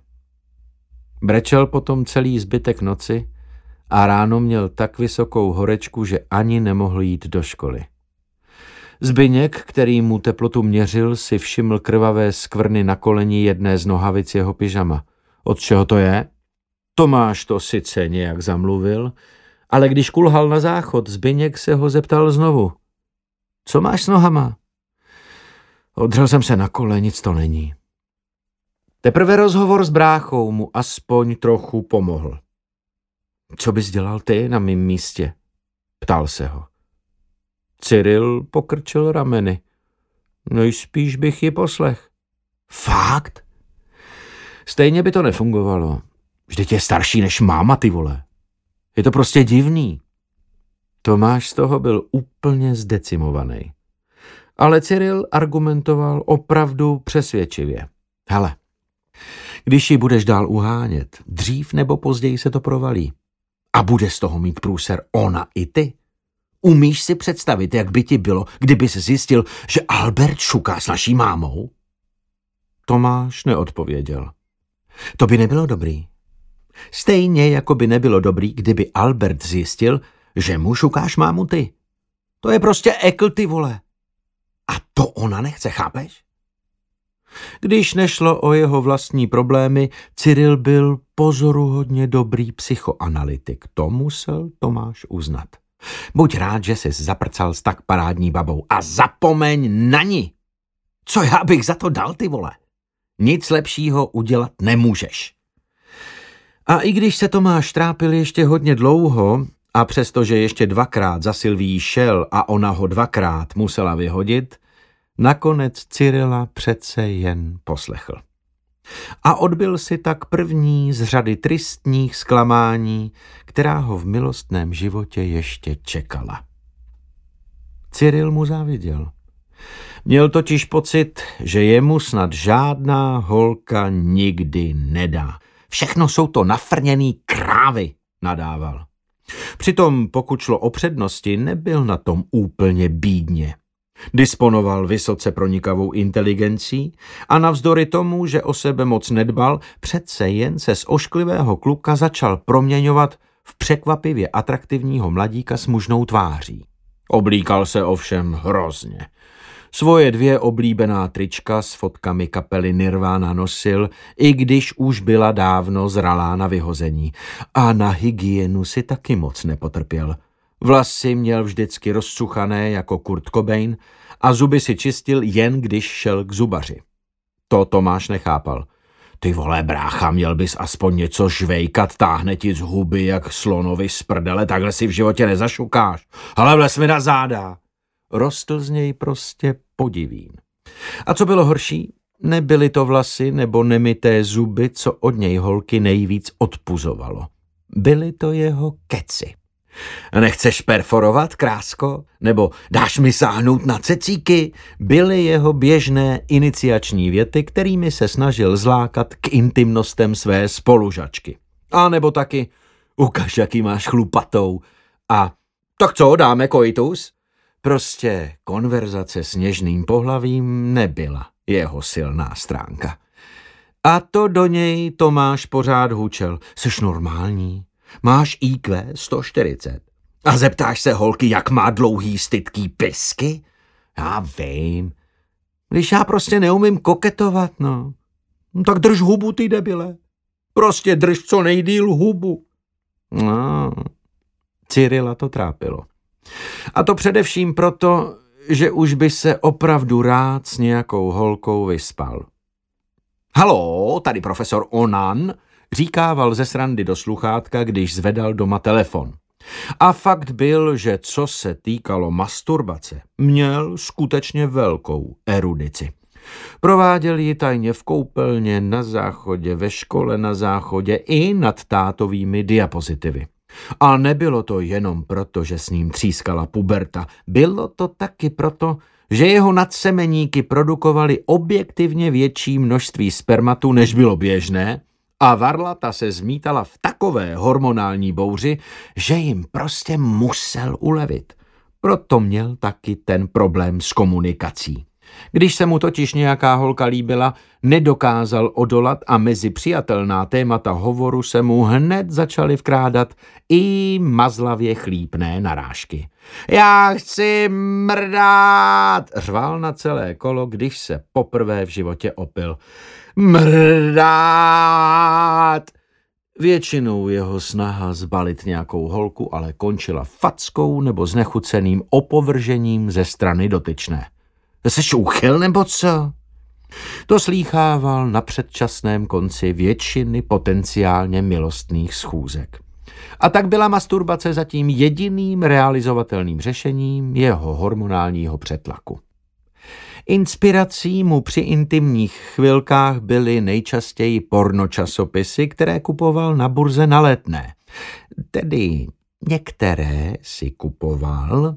Brečel potom celý zbytek noci a ráno měl tak vysokou horečku, že ani nemohl jít do školy. Zbyněk, který mu teplotu měřil, si všiml krvavé skvrny na koleni jedné z nohavic jeho pyžama. Od čeho to je? Tomáš to sice nějak zamluvil, ale když kulhal na záchod, Zbyněk se ho zeptal znovu. Co máš s nohama? Odřel jsem se na kole, nic to není. Teprve rozhovor s bráchou mu aspoň trochu pomohl. Co bys dělal ty na mém místě? Ptal se ho. Cyril pokrčil rameny. Nejspíš bych ji poslech. Fakt? Stejně by to nefungovalo. Vždyť je starší než máma, ty vole. Je to prostě divný. Tomáš z toho byl úplně zdecimovaný. Ale Cyril argumentoval opravdu přesvědčivě. Hele, když ji budeš dál uhánět, dřív nebo později se to provalí. A bude z toho mít průser ona i ty. Umíš si představit, jak by ti bylo, kdyby se zjistil, že Albert šuká s naší mámou? Tomáš neodpověděl. To by nebylo dobrý. Stejně jako by nebylo dobrý, kdyby Albert zjistil, že mu šukáš mámu ty. To je prostě ekl, ty vole. A to ona nechce, chápeš? Když nešlo o jeho vlastní problémy, Cyril byl pozoruhodně dobrý psychoanalytik. To musel Tomáš uznat. Buď rád, že jsi zaprcal s tak parádní babou a zapomeň na ní. Co já bych za to dal, ty vole? Nic lepšího udělat nemůžeš. A i když se Tomáš trápil ještě hodně dlouho, a přestože ještě dvakrát za Silví šel a ona ho dvakrát musela vyhodit, nakonec Cyrila přece jen poslechl. A odbil si tak první z řady tristních zklamání, která ho v milostném životě ještě čekala. Cyril mu záviděl. Měl totiž pocit, že jemu snad žádná holka nikdy nedá. Všechno jsou to nafrněný krávy, nadával. Přitom, pokud šlo o přednosti, nebyl na tom úplně bídně. Disponoval vysoce pronikavou inteligencí a navzdory tomu, že o sebe moc nedbal, přece jen se z ošklivého kluka začal proměňovat v překvapivě atraktivního mladíka s mužnou tváří. Oblíkal se ovšem hrozně. Svoje dvě oblíbená trička s fotkami kapely Nirvana nosil, i když už byla dávno zralá na vyhození. A na hygienu si taky moc nepotrpěl. Vlasy měl vždycky rozsuchané jako Kurt Cobain a zuby si čistil jen když šel k zubaři. To Tomáš nechápal. Ty vole, brácha, měl bys aspoň něco žvejkat, táhne ti z huby jak slonovi z prdele, takhle si v životě nezašukáš. Ale vles mi na záda. Rostl z něj prostě podivín. A co bylo horší, nebyly to vlasy nebo nemité zuby, co od něj holky nejvíc odpuzovalo. Byly to jeho keci. Nechceš perforovat, krásko? Nebo dáš mi sáhnout na cecíky? Byly jeho běžné iniciační věty, kterými se snažil zlákat k intimnostem své spolužačky. A nebo taky, ukaž, jaký máš chlupatou. A tak co, dáme koitus? Prostě konverzace s něžným pohlavím nebyla jeho silná stránka. A to do něj Tomáš pořád hučel. Seš normální? Máš IQ 140. A zeptáš se holky, jak má dlouhý stytký pisky? Já vím. Když já prostě neumím koketovat, no. no tak drž hubu, ty debile. Prostě drž co nejdíl hubu. No, Cyrila to trápilo. A to především proto, že už by se opravdu rád s nějakou holkou vyspal. Halo, tady profesor Onan, říkával ze srandy do sluchátka, když zvedal doma telefon. A fakt byl, že co se týkalo masturbace, měl skutečně velkou erudici. Prováděl ji tajně v koupelně, na záchodě, ve škole na záchodě i nad tátovými diapozitivy. A nebylo to jenom proto, že s ním třískala puberta, bylo to taky proto, že jeho nadsemeníky produkovali objektivně větší množství spermatu, než bylo běžné, a Varlata se zmítala v takové hormonální bouři, že jim prostě musel ulevit. Proto měl taky ten problém s komunikací. Když se mu totiž nějaká holka líbila, nedokázal odolat a mezi přijatelná témata hovoru se mu hned začaly vkrádat i mazlavě chlípné narážky. Já chci mrdát, řval na celé kolo, když se poprvé v životě opil. Mrdát! Většinou jeho snaha zbalit nějakou holku ale končila fackou nebo znechuceným opovržením ze strany dotyčné. Jsi úchyl nebo co? To slýchával na předčasném konci většiny potenciálně milostných schůzek. A tak byla masturbace zatím jediným realizovatelným řešením jeho hormonálního přetlaku. Inspirací mu při intimních chvilkách byly nejčastěji pornočasopisy, které kupoval na burze na letné. Tedy některé si kupoval,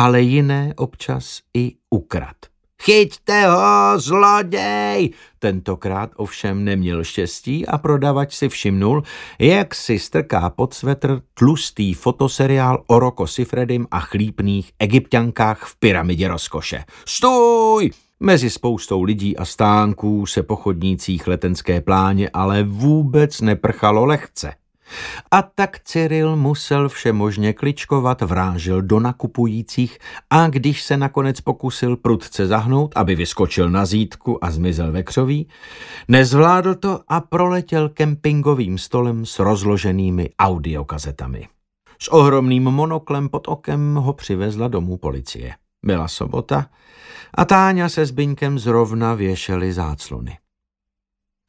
ale jiné občas i ukrad. Chyťte ho, zloděj! Tentokrát ovšem neměl štěstí a prodavač si všimnul, jak si strká pod svetr tlustý fotoseriál o Roko Sifredim a chlípných egyptiankách v pyramidě rozkoše. Stůj! Mezi spoustou lidí a stánků se po chodnících letenské pláně ale vůbec neprchalo lehce. A tak Cyril musel všemožně kličkovat, vrážil do nakupujících a když se nakonec pokusil prudce zahnout, aby vyskočil na zítku a zmizel ve křoví, nezvládl to a proletěl kempingovým stolem s rozloženými audiokazetami. S ohromným monoklem pod okem ho přivezla domů policie. Byla sobota a Táňa se Zbyňkem zrovna věšeli záclony.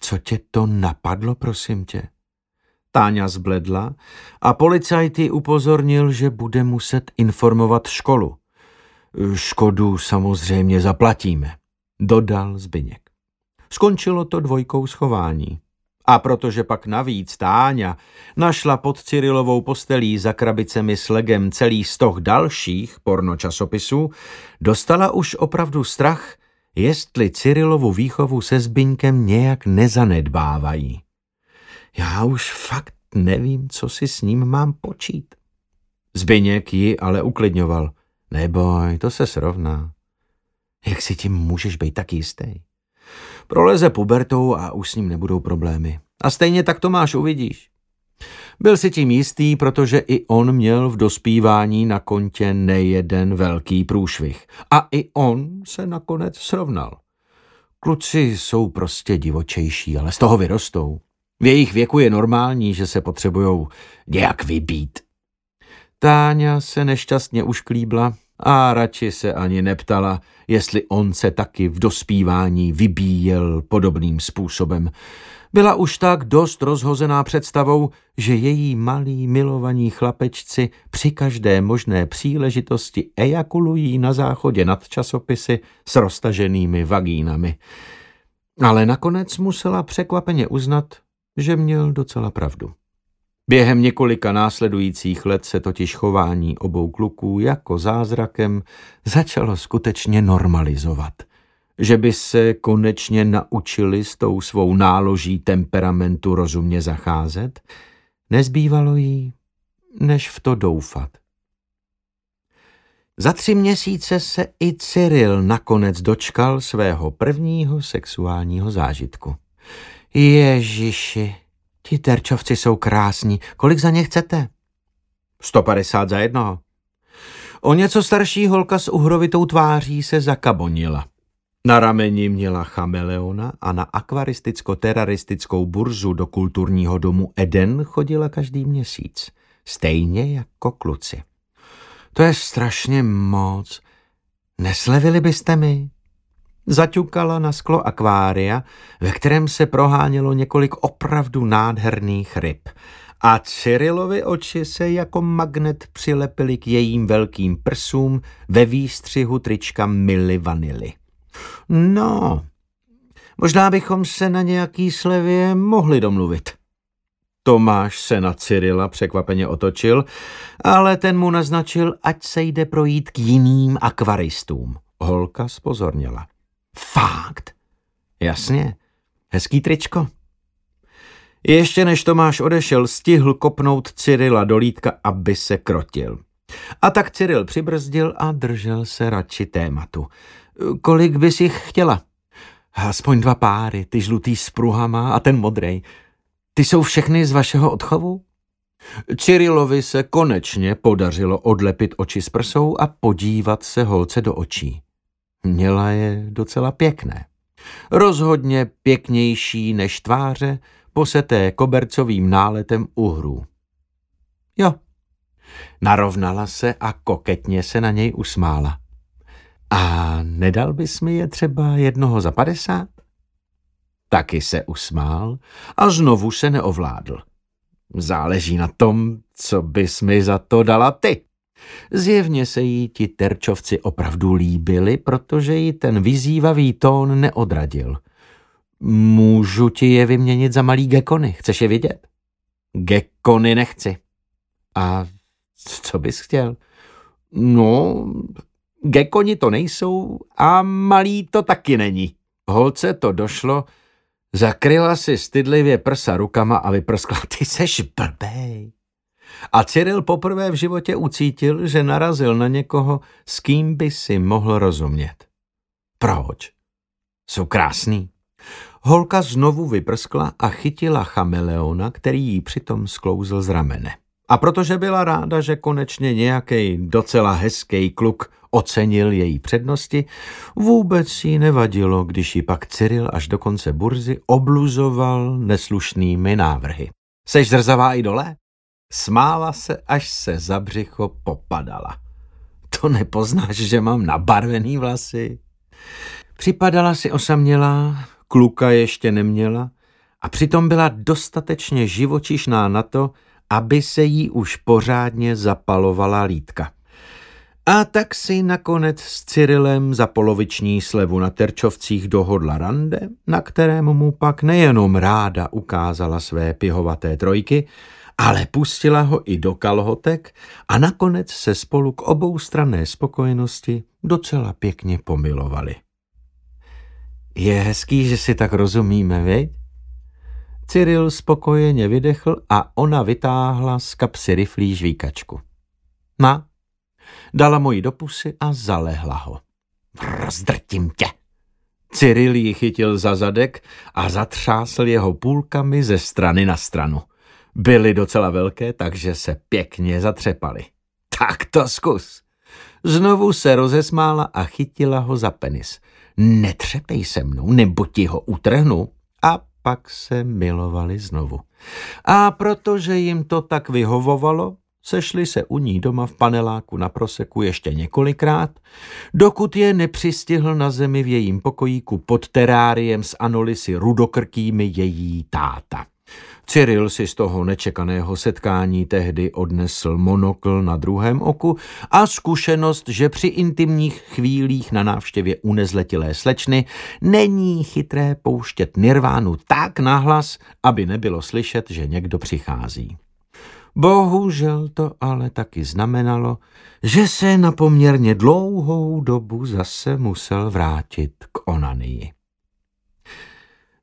Co tě to napadlo, prosím tě? Táňa zbledla a policajt ji upozornil, že bude muset informovat školu. Škodu samozřejmě zaplatíme, dodal Zbyněk. Skončilo to dvojkou schování. A protože pak navíc Táňa našla pod Cyrilovou postelí za krabicemi s legem celý stoch dalších pornočasopisů, dostala už opravdu strach, jestli Cyrilovu výchovu se Zbyňkem nějak nezanedbávají. Já už fakt nevím, co si s ním mám počít. Zbyněk ji ale uklidňoval. Neboj, to se srovná. Jak si tím můžeš být tak jistý? Proleze pubertou a už s ním nebudou problémy. A stejně tak to máš, uvidíš. Byl si tím jistý, protože i on měl v dospívání na kontě nejeden velký průšvih. A i on se nakonec srovnal. Kluci jsou prostě divočejší, ale z toho vyrostou. V jejich věku je normální, že se potřebujou nějak vybít. Táňa se nešťastně ušklíbla a radši se ani neptala, jestli on se taky v dospívání vybíjel podobným způsobem. Byla už tak dost rozhozená představou, že její malí milovaní chlapečci při každé možné příležitosti ejakulují na záchodě nad časopisy s roztaženými vagínami. Ale nakonec musela překvapeně uznat, že měl docela pravdu. Během několika následujících let se totiž chování obou kluků jako zázrakem začalo skutečně normalizovat. Že by se konečně naučili s tou svou náloží temperamentu rozumně zacházet, nezbývalo jí, než v to doufat. Za tři měsíce se i Cyril nakonec dočkal svého prvního sexuálního zážitku. Ježiši, ti terčovci jsou krásní. Kolik za ně chcete? 150 za jednoho. O něco starší holka s uhrovitou tváří se zakabonila. Na rameni měla chameleona a na akvaristicko-teraristickou burzu do kulturního domu Eden chodila každý měsíc. Stejně jako kluci. To je strašně moc. Neslevili byste mi? Zaťukala na sklo akvária, ve kterém se prohánělo několik opravdu nádherných ryb. A Cyrilovi oči se jako magnet přilepily k jejím velkým prsům ve výstřihu trička Milly Vanily. No, možná bychom se na nějaký slevě mohli domluvit. Tomáš se na Cyrila překvapeně otočil, ale ten mu naznačil, ať se jde projít k jiným akvaristům. Holka spozorněla. Fakt? Jasně. Hezký tričko. Ještě než Tomáš odešel, stihl kopnout Cyrila do lítka, aby se krotil. A tak Cyril přibrzdil a držel se radši tématu. Kolik bys jich chtěla? Aspoň dva páry, ty žlutý s pruhama a ten modrej. Ty jsou všechny z vašeho odchovu? Cyrilovi se konečně podařilo odlepit oči s prsou a podívat se holce do očí. Měla je docela pěkné. Rozhodně pěknější než tváře, poseté kobercovým náletem uhrů. Jo. Narovnala se a koketně se na něj usmála. A nedal bys mi je třeba jednoho za padesát? Taky se usmál a znovu se neovládl. Záleží na tom, co bys mi za to dala ty. Zjevně se jí ti terčovci opravdu líbili, protože jí ten vyzývavý tón neodradil. Můžu ti je vyměnit za malý gekony, chceš je vidět? Gekony nechci. A co bys chtěl? No, gekoni to nejsou a malý to taky není. Holce to došlo, zakryla si stydlivě prsa rukama a vyprskla, ty seš blbej. A Cyril poprvé v životě ucítil, že narazil na někoho, s kým by si mohl rozumět. Proč? Jsou krásný. Holka znovu vyprskla a chytila chameleona, který jí přitom sklouzl z ramene. A protože byla ráda, že konečně nějaký docela hezký kluk ocenil její přednosti, vůbec jí nevadilo, když ji pak Cyril až do konce burzy obluzoval neslušnými návrhy. Seš zrzavá i dole? Smála se, až se za břicho popadala. To nepoznáš, že mám nabarvený vlasy? Připadala si osamělá, kluka ještě neměla a přitom byla dostatečně živočišná na to, aby se jí už pořádně zapalovala lítka. A tak si nakonec s Cyrilem za poloviční slevu na Terčovcích dohodla rande, na kterém mu pak nejenom ráda ukázala své pihovaté trojky, ale pustila ho i do kalhotek a nakonec se spolu k oboustranné spokojenosti docela pěkně pomilovali. Je hezký, že si tak rozumíme, viď? Cyril spokojeně vydechl a ona vytáhla z kapsy riflí žvíkačku. Má, dala mu ji do pusy a zalehla ho. Rozdrtím tě! Cyril ji chytil za zadek a zatřásl jeho půlkami ze strany na stranu. Byly docela velké, takže se pěkně zatřepali. Tak to zkus. Znovu se rozesmála a chytila ho za penis. Netřepej se mnou, nebo ti ho utrhnu. A pak se milovali znovu. A protože jim to tak vyhovovalo, sešli se u ní doma v paneláku na proseku ještě několikrát, dokud je nepřistihl na zemi v jejím pokojíku pod teráriem s anolisy rudokrkými její táta. Cyril si z toho nečekaného setkání tehdy odnesl monokl na druhém oku a zkušenost, že při intimních chvílích na návštěvě u nezletilé slečny není chytré pouštět nirvánu tak nahlas, aby nebylo slyšet, že někdo přichází. Bohužel to ale taky znamenalo, že se na poměrně dlouhou dobu zase musel vrátit k onanii.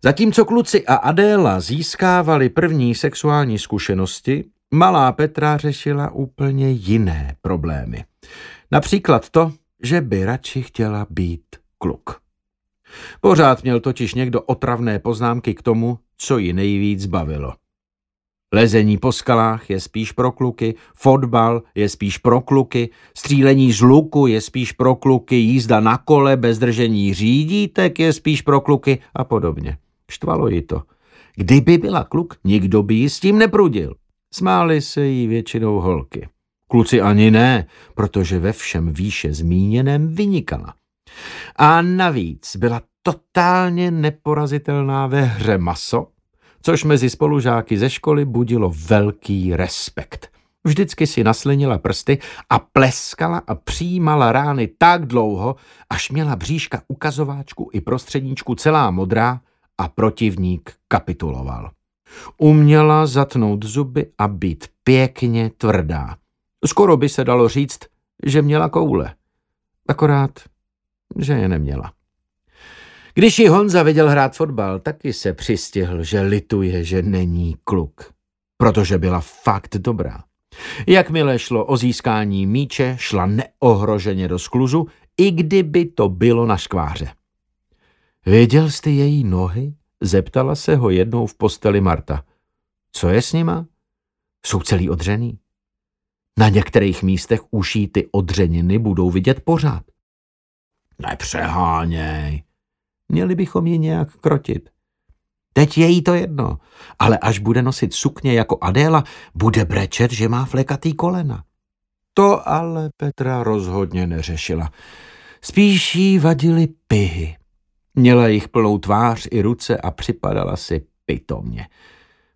Zatímco kluci a Adéla získávali první sexuální zkušenosti, malá Petra řešila úplně jiné problémy. Například to, že by radši chtěla být kluk. Pořád měl totiž někdo otravné poznámky k tomu, co ji nejvíc bavilo. Lezení po skalách je spíš pro kluky, fotbal je spíš pro kluky, střílení z luku je spíš pro kluky, jízda na kole bez držení řídítek je spíš pro kluky a podobně. Štvalo ji to. Kdyby byla kluk, nikdo by ji s tím neprudil. Smály se jí většinou holky. Kluci ani ne, protože ve všem výše zmíněném vynikala. A navíc byla totálně neporazitelná ve hře maso, což mezi spolužáky ze školy budilo velký respekt. Vždycky si naslinila prsty a pleskala a přijímala rány tak dlouho, až měla bříška ukazováčku i prostředníčku celá modrá a protivník kapituloval. Uměla zatnout zuby a být pěkně tvrdá. Skoro by se dalo říct, že měla koule. Akorát, že je neměla. Když ji Honza viděl hrát fotbal, taky se přistihl, že lituje, že není kluk. Protože byla fakt dobrá. Jakmile šlo o získání míče, šla neohroženě do skluzu, i kdyby to bylo na škváře. Věděl jste její nohy? Zeptala se ho jednou v posteli Marta. Co je s nima? Jsou celý odřený. Na některých místech uší ty odřeniny budou vidět pořád. Nepřeháněj. Měli bychom ji nějak krotit. Teď je jí to jedno, ale až bude nosit sukně jako Adéla, bude brečet, že má flekatý kolena. To ale Petra rozhodně neřešila. Spíš jí vadily pihy. Měla jich plnou tvář i ruce a připadala si pitomně.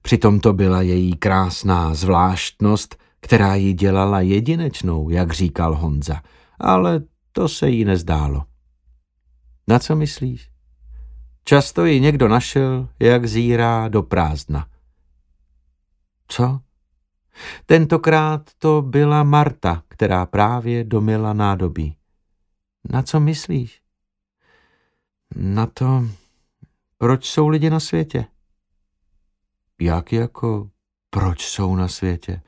Přitom to byla její krásná zvláštnost, která ji dělala jedinečnou, jak říkal Honza, ale to se jí nezdálo. Na co myslíš? Často ji někdo našel, jak zírá do prázdna. Co? Tentokrát to byla Marta, která právě domila nádobí. Na co myslíš? Na to, proč jsou lidi na světě. Jak jako, proč jsou na světě?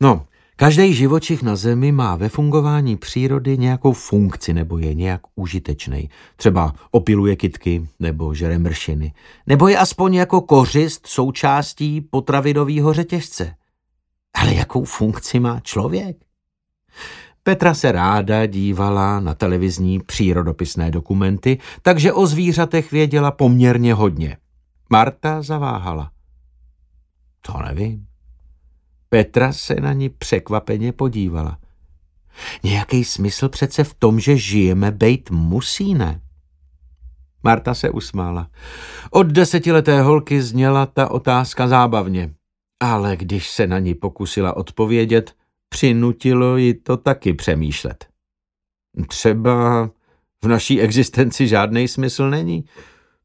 No, každý živočich na Zemi má ve fungování přírody nějakou funkci nebo je nějak užitečný. Třeba opiluje kitky nebo žere mršiny. Nebo je aspoň jako kořist součástí potravinového řetězce. Ale jakou funkci má člověk? Petra se ráda dívala na televizní přírodopisné dokumenty, takže o zvířatech věděla poměrně hodně. Marta zaváhala. To nevím. Petra se na ní překvapeně podívala. Nějaký smysl přece v tom, že žijeme, bejt musí, ne? Marta se usmála. Od desetileté holky zněla ta otázka zábavně, ale když se na ní pokusila odpovědět, přinutilo ji to taky přemýšlet. Třeba v naší existenci žádný smysl není.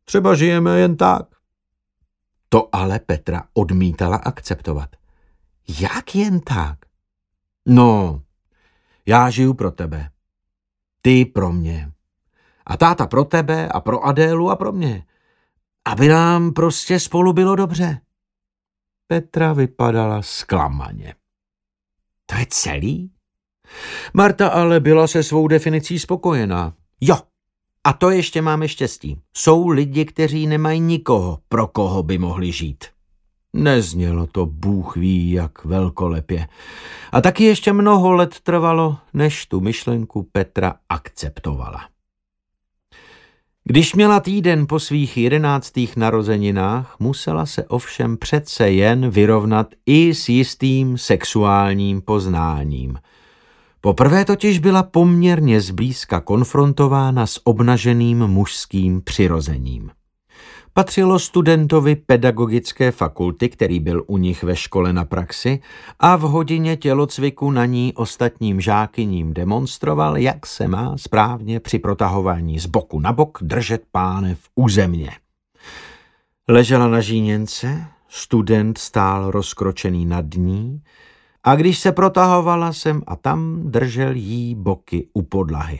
Třeba žijeme jen tak. To ale Petra odmítala akceptovat. Jak jen tak? No, já žiju pro tebe. Ty pro mě. A táta pro tebe a pro Adélu a pro mě. Aby nám prostě spolu bylo dobře. Petra vypadala zklamaně. To je celý? Marta ale byla se svou definicí spokojená. Jo, a to ještě máme štěstí. Jsou lidi, kteří nemají nikoho, pro koho by mohli žít. Neznělo to Bůh ví jak velkolepě. A taky ještě mnoho let trvalo, než tu myšlenku Petra akceptovala. Když měla týden po svých jedenáctých narozeninách, musela se ovšem přece jen vyrovnat i s jistým sexuálním poznáním. Poprvé totiž byla poměrně zblízka konfrontována s obnaženým mužským přirozením. Patřilo studentovi pedagogické fakulty, který byl u nich ve škole na praxi a v hodině tělocviku na ní ostatním žákyním demonstroval, jak se má správně při protahování z boku na bok držet pánev u země. Ležela na žíněnce, student stál rozkročený nad ní a když se protahovala sem a tam, držel jí boky u podlahy.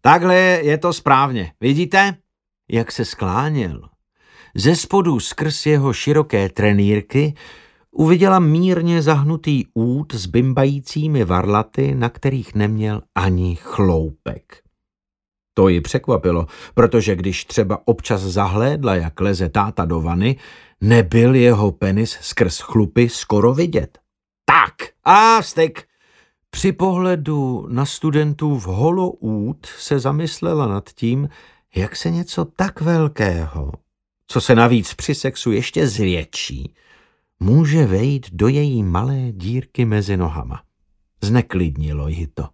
Takhle je to správně, vidíte? Jak se skláněl, ze spodu skrz jeho široké trenýrky uviděla mírně zahnutý út s bimbajícími varlaty, na kterých neměl ani chloupek. To ji překvapilo, protože když třeba občas zahlédla, jak leze táta do vany, nebyl jeho penis skrz chlupy skoro vidět. Tak, a styk. Při pohledu na studentů v holo út se zamyslela nad tím, jak se něco tak velkého co se navíc při sexu ještě zvětší, může vejít do její malé dírky mezi nohama. Zneklidnilo ji to.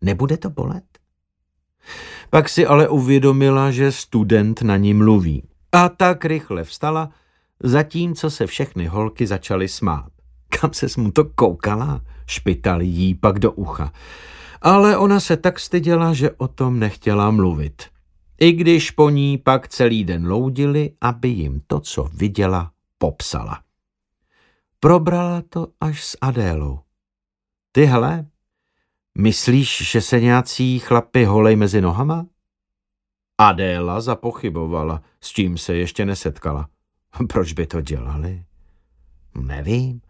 Nebude to bolet? Pak si ale uvědomila, že student na ní mluví. A tak rychle vstala, zatímco se všechny holky začaly smát. Kam se mu to koukala? Špitali jí pak do ucha. Ale ona se tak styděla, že o tom nechtěla mluvit i když po ní pak celý den loudili, aby jim to, co viděla, popsala. Probrala to až s Adélou. Ty hele, myslíš, že se nějací chlapy holej mezi nohama? Adéla zapochybovala, s čím se ještě nesetkala. Proč by to dělali? Nevím.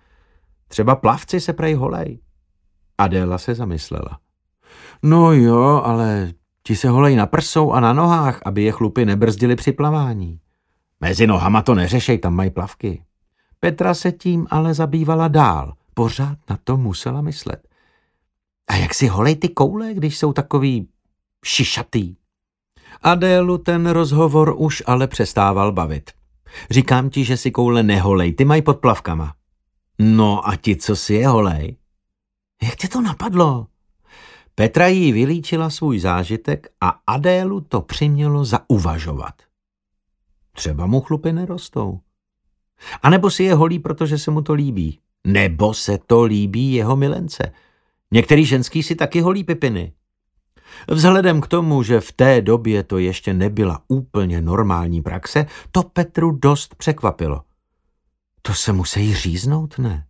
Třeba plavci se prej holej. Adéla se zamyslela. No jo, ale ti se holej na prsou a na nohách, aby je chlupy nebrzdili při plavání. Mezi nohama to neřešej, tam mají plavky. Petra se tím ale zabývala dál. Pořád na to musela myslet. A jak si holej ty koule, když jsou takový šišatý? Adélu ten rozhovor už ale přestával bavit. Říkám ti, že si koule neholej, ty mají pod plavkama. No a ti, co si je holej? Jak tě to napadlo? Petra jí vylíčila svůj zážitek a Adélu to přimělo zauvažovat. Třeba mu chlupy nerostou. A nebo si je holí, protože se mu to líbí. Nebo se to líbí jeho milence. Některý ženský si taky holí pipiny. Vzhledem k tomu, že v té době to ještě nebyla úplně normální praxe, to Petru dost překvapilo. To se musí říznout, ne?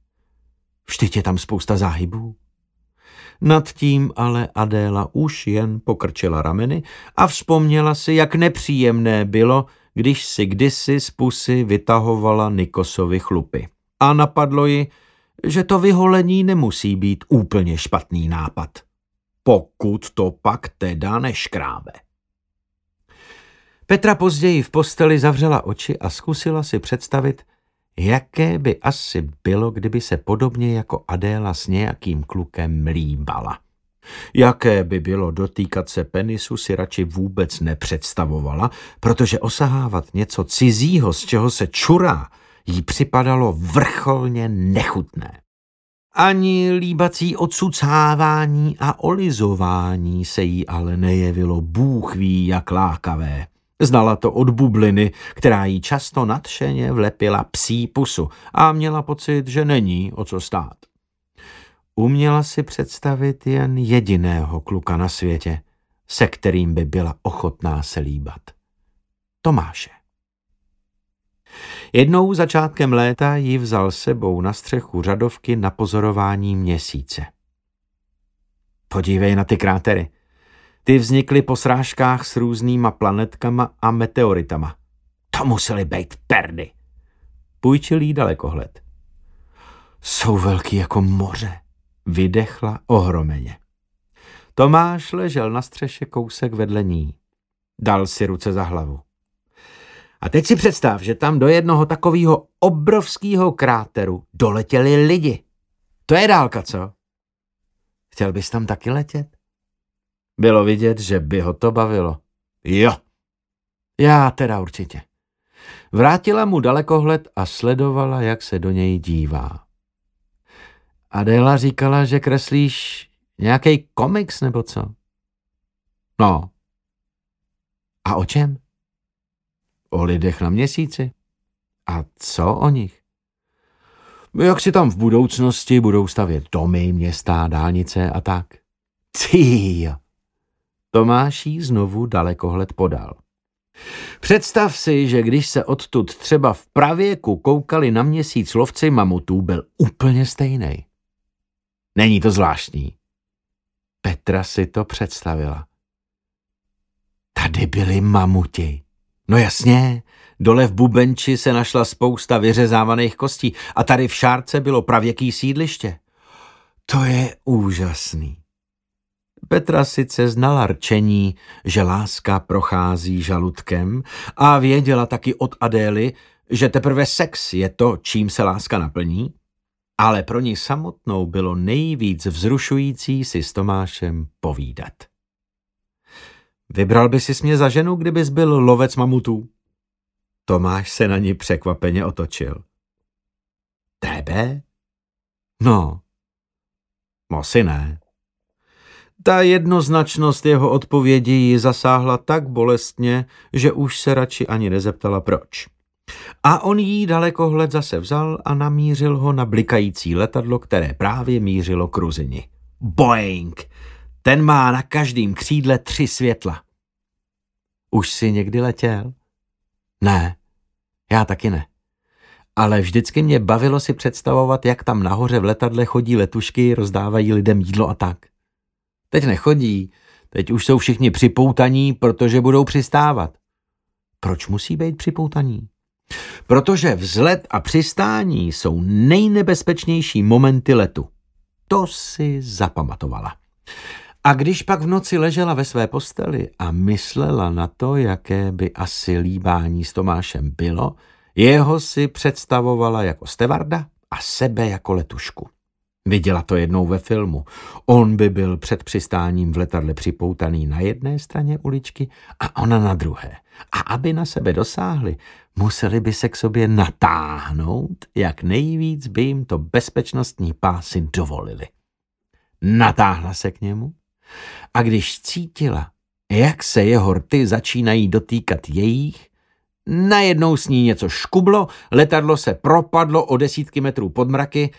Vždyť je tam spousta záhybů. Nad tím ale Adéla už jen pokrčila rameny a vzpomněla si, jak nepříjemné bylo, když si kdysi z pusy vytahovala Nikosovi chlupy. A napadlo ji, že to vyholení nemusí být úplně špatný nápad. Pokud to pak teda neškrábe. Petra později v posteli zavřela oči a zkusila si představit, jaké by asi bylo, kdyby se podobně jako Adéla s nějakým klukem mlíbala. Jaké by bylo dotýkat se penisu si radši vůbec nepředstavovala, protože osahávat něco cizího, z čeho se čurá, jí připadalo vrcholně nechutné. Ani líbací odsucávání a olizování se jí ale nejevilo bůh ví jak lákavé. Znala to od bubliny, která jí často nadšeně vlepila psí pusu a měla pocit, že není o co stát. Uměla si představit jen jediného kluka na světě, se kterým by byla ochotná se líbat. Tomáše. Jednou začátkem léta ji vzal sebou na střechu řadovky na pozorování měsíce. Podívej na ty krátery. Ty vznikly po srážkách s různýma planetkama a meteoritama. To museli být perdy. Půjčil jí dalekohled. Jsou velký jako moře, vydechla ohromeně. Tomáš ležel na střeše kousek vedle ní. Dal si ruce za hlavu. A teď si představ, že tam do jednoho takového obrovského kráteru doletěli lidi. To je dálka, co? Chtěl bys tam taky letět? Bylo vidět, že by ho to bavilo. Jo. Já teda určitě. Vrátila mu dalekohled a sledovala, jak se do něj dívá. Adela říkala, že kreslíš nějaký komiks nebo co? No. A o čem? O lidech na měsíci. A co o nich? Jak si tam v budoucnosti budou stavět domy, města, dálnice a tak? Ty Tomáš jí znovu dalekohled podal. Představ si, že když se odtud třeba v pravěku koukali na měsíc lovci mamutů, byl úplně stejný. Není to zvláštní? Petra si to představila. Tady byli mamuti. No jasně, dole v Bubenči se našla spousta vyřezávaných kostí a tady v Šárce bylo pravěký sídliště. To je úžasný. Petra sice znala rčení, že láska prochází žaludkem a věděla taky od Adély, že teprve sex je to, čím se láska naplní, ale pro ní samotnou bylo nejvíc vzrušující si s Tomášem povídat. Vybral by si mě za ženu, kdybys byl lovec mamutů? Tomáš se na ní překvapeně otočil. Tebe? No. Mosi ne. Ta jednoznačnost jeho odpovědi ji zasáhla tak bolestně, že už se radši ani nezeptala proč. A on jí dalekohled zase vzal a namířil ho na blikající letadlo, které právě mířilo k Ruzini. Boeing! Ten má na každém křídle tři světla. Už si někdy letěl? Ne, já taky ne. Ale vždycky mě bavilo si představovat, jak tam nahoře v letadle chodí letušky, rozdávají lidem jídlo a tak. Teď nechodí, teď už jsou všichni připoutaní, protože budou přistávat. Proč musí být připoutaní? protože vzlet a přistání jsou nejnebezpečnější momenty letu. To si zapamatovala. A když pak v noci ležela ve své posteli a myslela na to, jaké by asi líbání s Tomášem bylo, jeho si představovala jako stevarda a sebe jako letušku. Viděla to jednou ve filmu. On by byl před přistáním v letadle připoutaný na jedné straně uličky a ona na druhé. A aby na sebe dosáhli, museli by se k sobě natáhnout, jak nejvíc by jim to bezpečnostní pásy dovolili. Natáhla se k němu a když cítila, jak se jeho rty začínají dotýkat jejich, najednou s ní něco škublo, letadlo se propadlo o desítky metrů pod mraky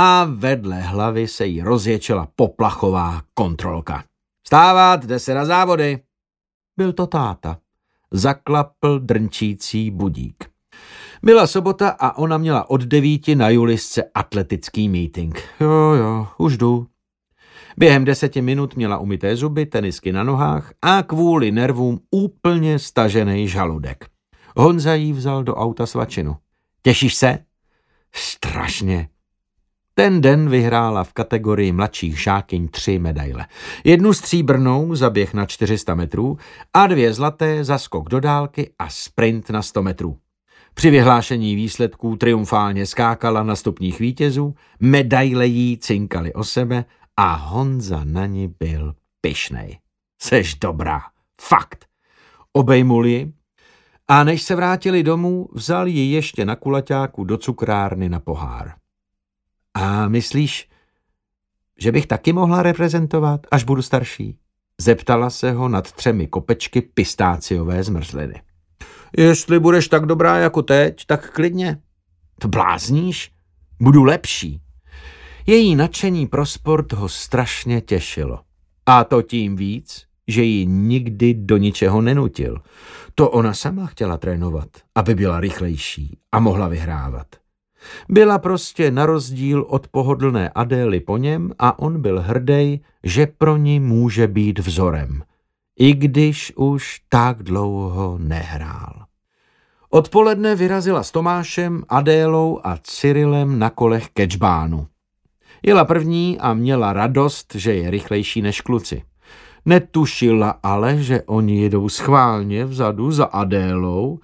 a vedle hlavy se jí rozječela poplachová kontrolka. Stávat, jde se na závody. Byl to táta. Zaklapl drnčící budík. Byla sobota a ona měla od devíti na Julisce atletický meeting. Jo, jo, už jdu. Během deseti minut měla umyté zuby, tenisky na nohách a kvůli nervům úplně stažený žaludek. Honza jí vzal do auta svačinu. Těšíš se? Strašně. Ten den vyhrála v kategorii mladších žákyň tři medaile. Jednu stříbrnou za běh na 400 metrů a dvě zlaté za skok do dálky a sprint na 100 metrů. Při vyhlášení výsledků triumfálně skákala na stupních vítězů, medaile jí cinkali o sebe a Honza na ní byl pyšnej. Seš dobrá, fakt. Obejmul ji a než se vrátili domů, vzal ji ještě na kulaťáku do cukrárny na pohár. A myslíš, že bych taky mohla reprezentovat, až budu starší? Zeptala se ho nad třemi kopečky pistáciové zmrzliny. Jestli budeš tak dobrá jako teď, tak klidně. To blázníš? Budu lepší. Její nadšení pro sport ho strašně těšilo. A to tím víc, že ji nikdy do ničeho nenutil. To ona sama chtěla trénovat, aby byla rychlejší a mohla vyhrávat. Byla prostě na rozdíl od pohodlné Adély po něm a on byl hrdý, že pro ní může být vzorem, i když už tak dlouho nehrál. Odpoledne vyrazila s Tomášem, Adélou a Cyrilem na kolech kečbánu. Jela první a měla radost, že je rychlejší než kluci. Netušila ale, že oni jedou schválně vzadu za Adélou,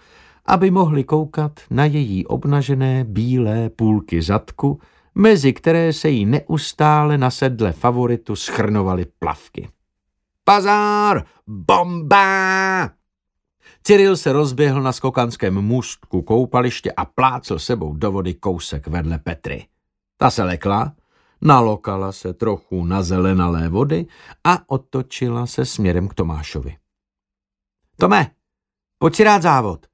aby mohli koukat na její obnažené bílé půlky zadku, mezi které se jí neustále na sedle favoritu schrnovaly plavky. Pazár! Bomba! Cyril se rozběhl na skokanském můstku koupaliště a plácel sebou do vody kousek vedle Petry. Ta se lekla, nalokala se trochu na zelenalé vody a otočila se směrem k Tomášovi. Tome, pojď si rád závod.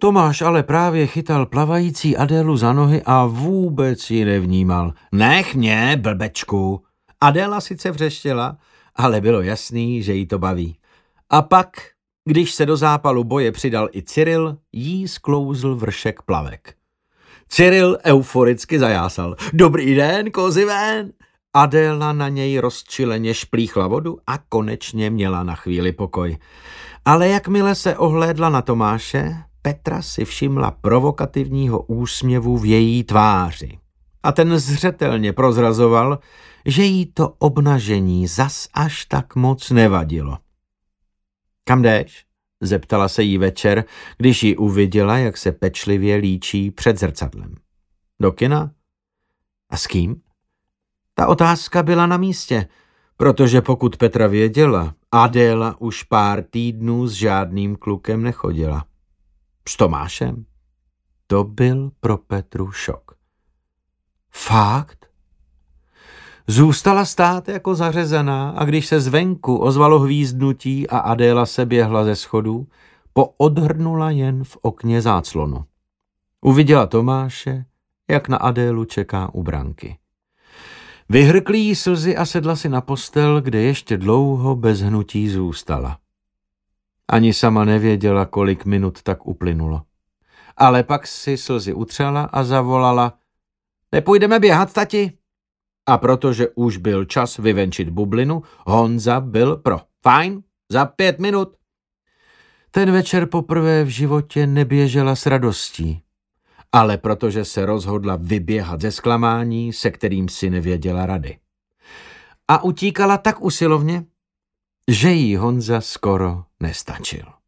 Tomáš ale právě chytal plavající Adélu za nohy a vůbec ji nevnímal. Nech mě, blbečku. Adéla sice vřeštěla, ale bylo jasný, že jí to baví. A pak, když se do zápalu boje přidal i Cyril, jí sklouzl vršek plavek. Cyril euforicky zajásal. Dobrý den, kozy ven! Adéla na něj rozčileně šplíchla vodu a konečně měla na chvíli pokoj. Ale jakmile se ohlédla na Tomáše, Petra si všimla provokativního úsměvu v její tváři. A ten zřetelně prozrazoval, že jí to obnažení zas až tak moc nevadilo. Kam jdeš? Zeptala se jí večer, když ji uviděla, jak se pečlivě líčí před zrcadlem. Do kina? A s kým? Ta otázka byla na místě, protože pokud Petra věděla, Adéla už pár týdnů s žádným klukem nechodila. S Tomášem? To byl pro Petru šok. Fakt? Zůstala stát jako zařezaná a když se zvenku ozvalo hvízdnutí a Adéla se běhla ze schodů, poodhrnula jen v okně záclonu. Uviděla Tomáše, jak na Adélu čeká u branky. Vyhrkli jí slzy a sedla si na postel, kde ještě dlouho bez hnutí zůstala. Ani sama nevěděla, kolik minut tak uplynulo. Ale pak si slzy utřela a zavolala. Nepůjdeme běhat, tati? A protože už byl čas vyvenčit bublinu, Honza byl pro. Fajn, za pět minut. Ten večer poprvé v životě neběžela s radostí. ale protože se rozhodla vyběhat ze zklamání, se kterým si nevěděla rady. A utíkala tak usilovně, že jí Honza skoro nestačil.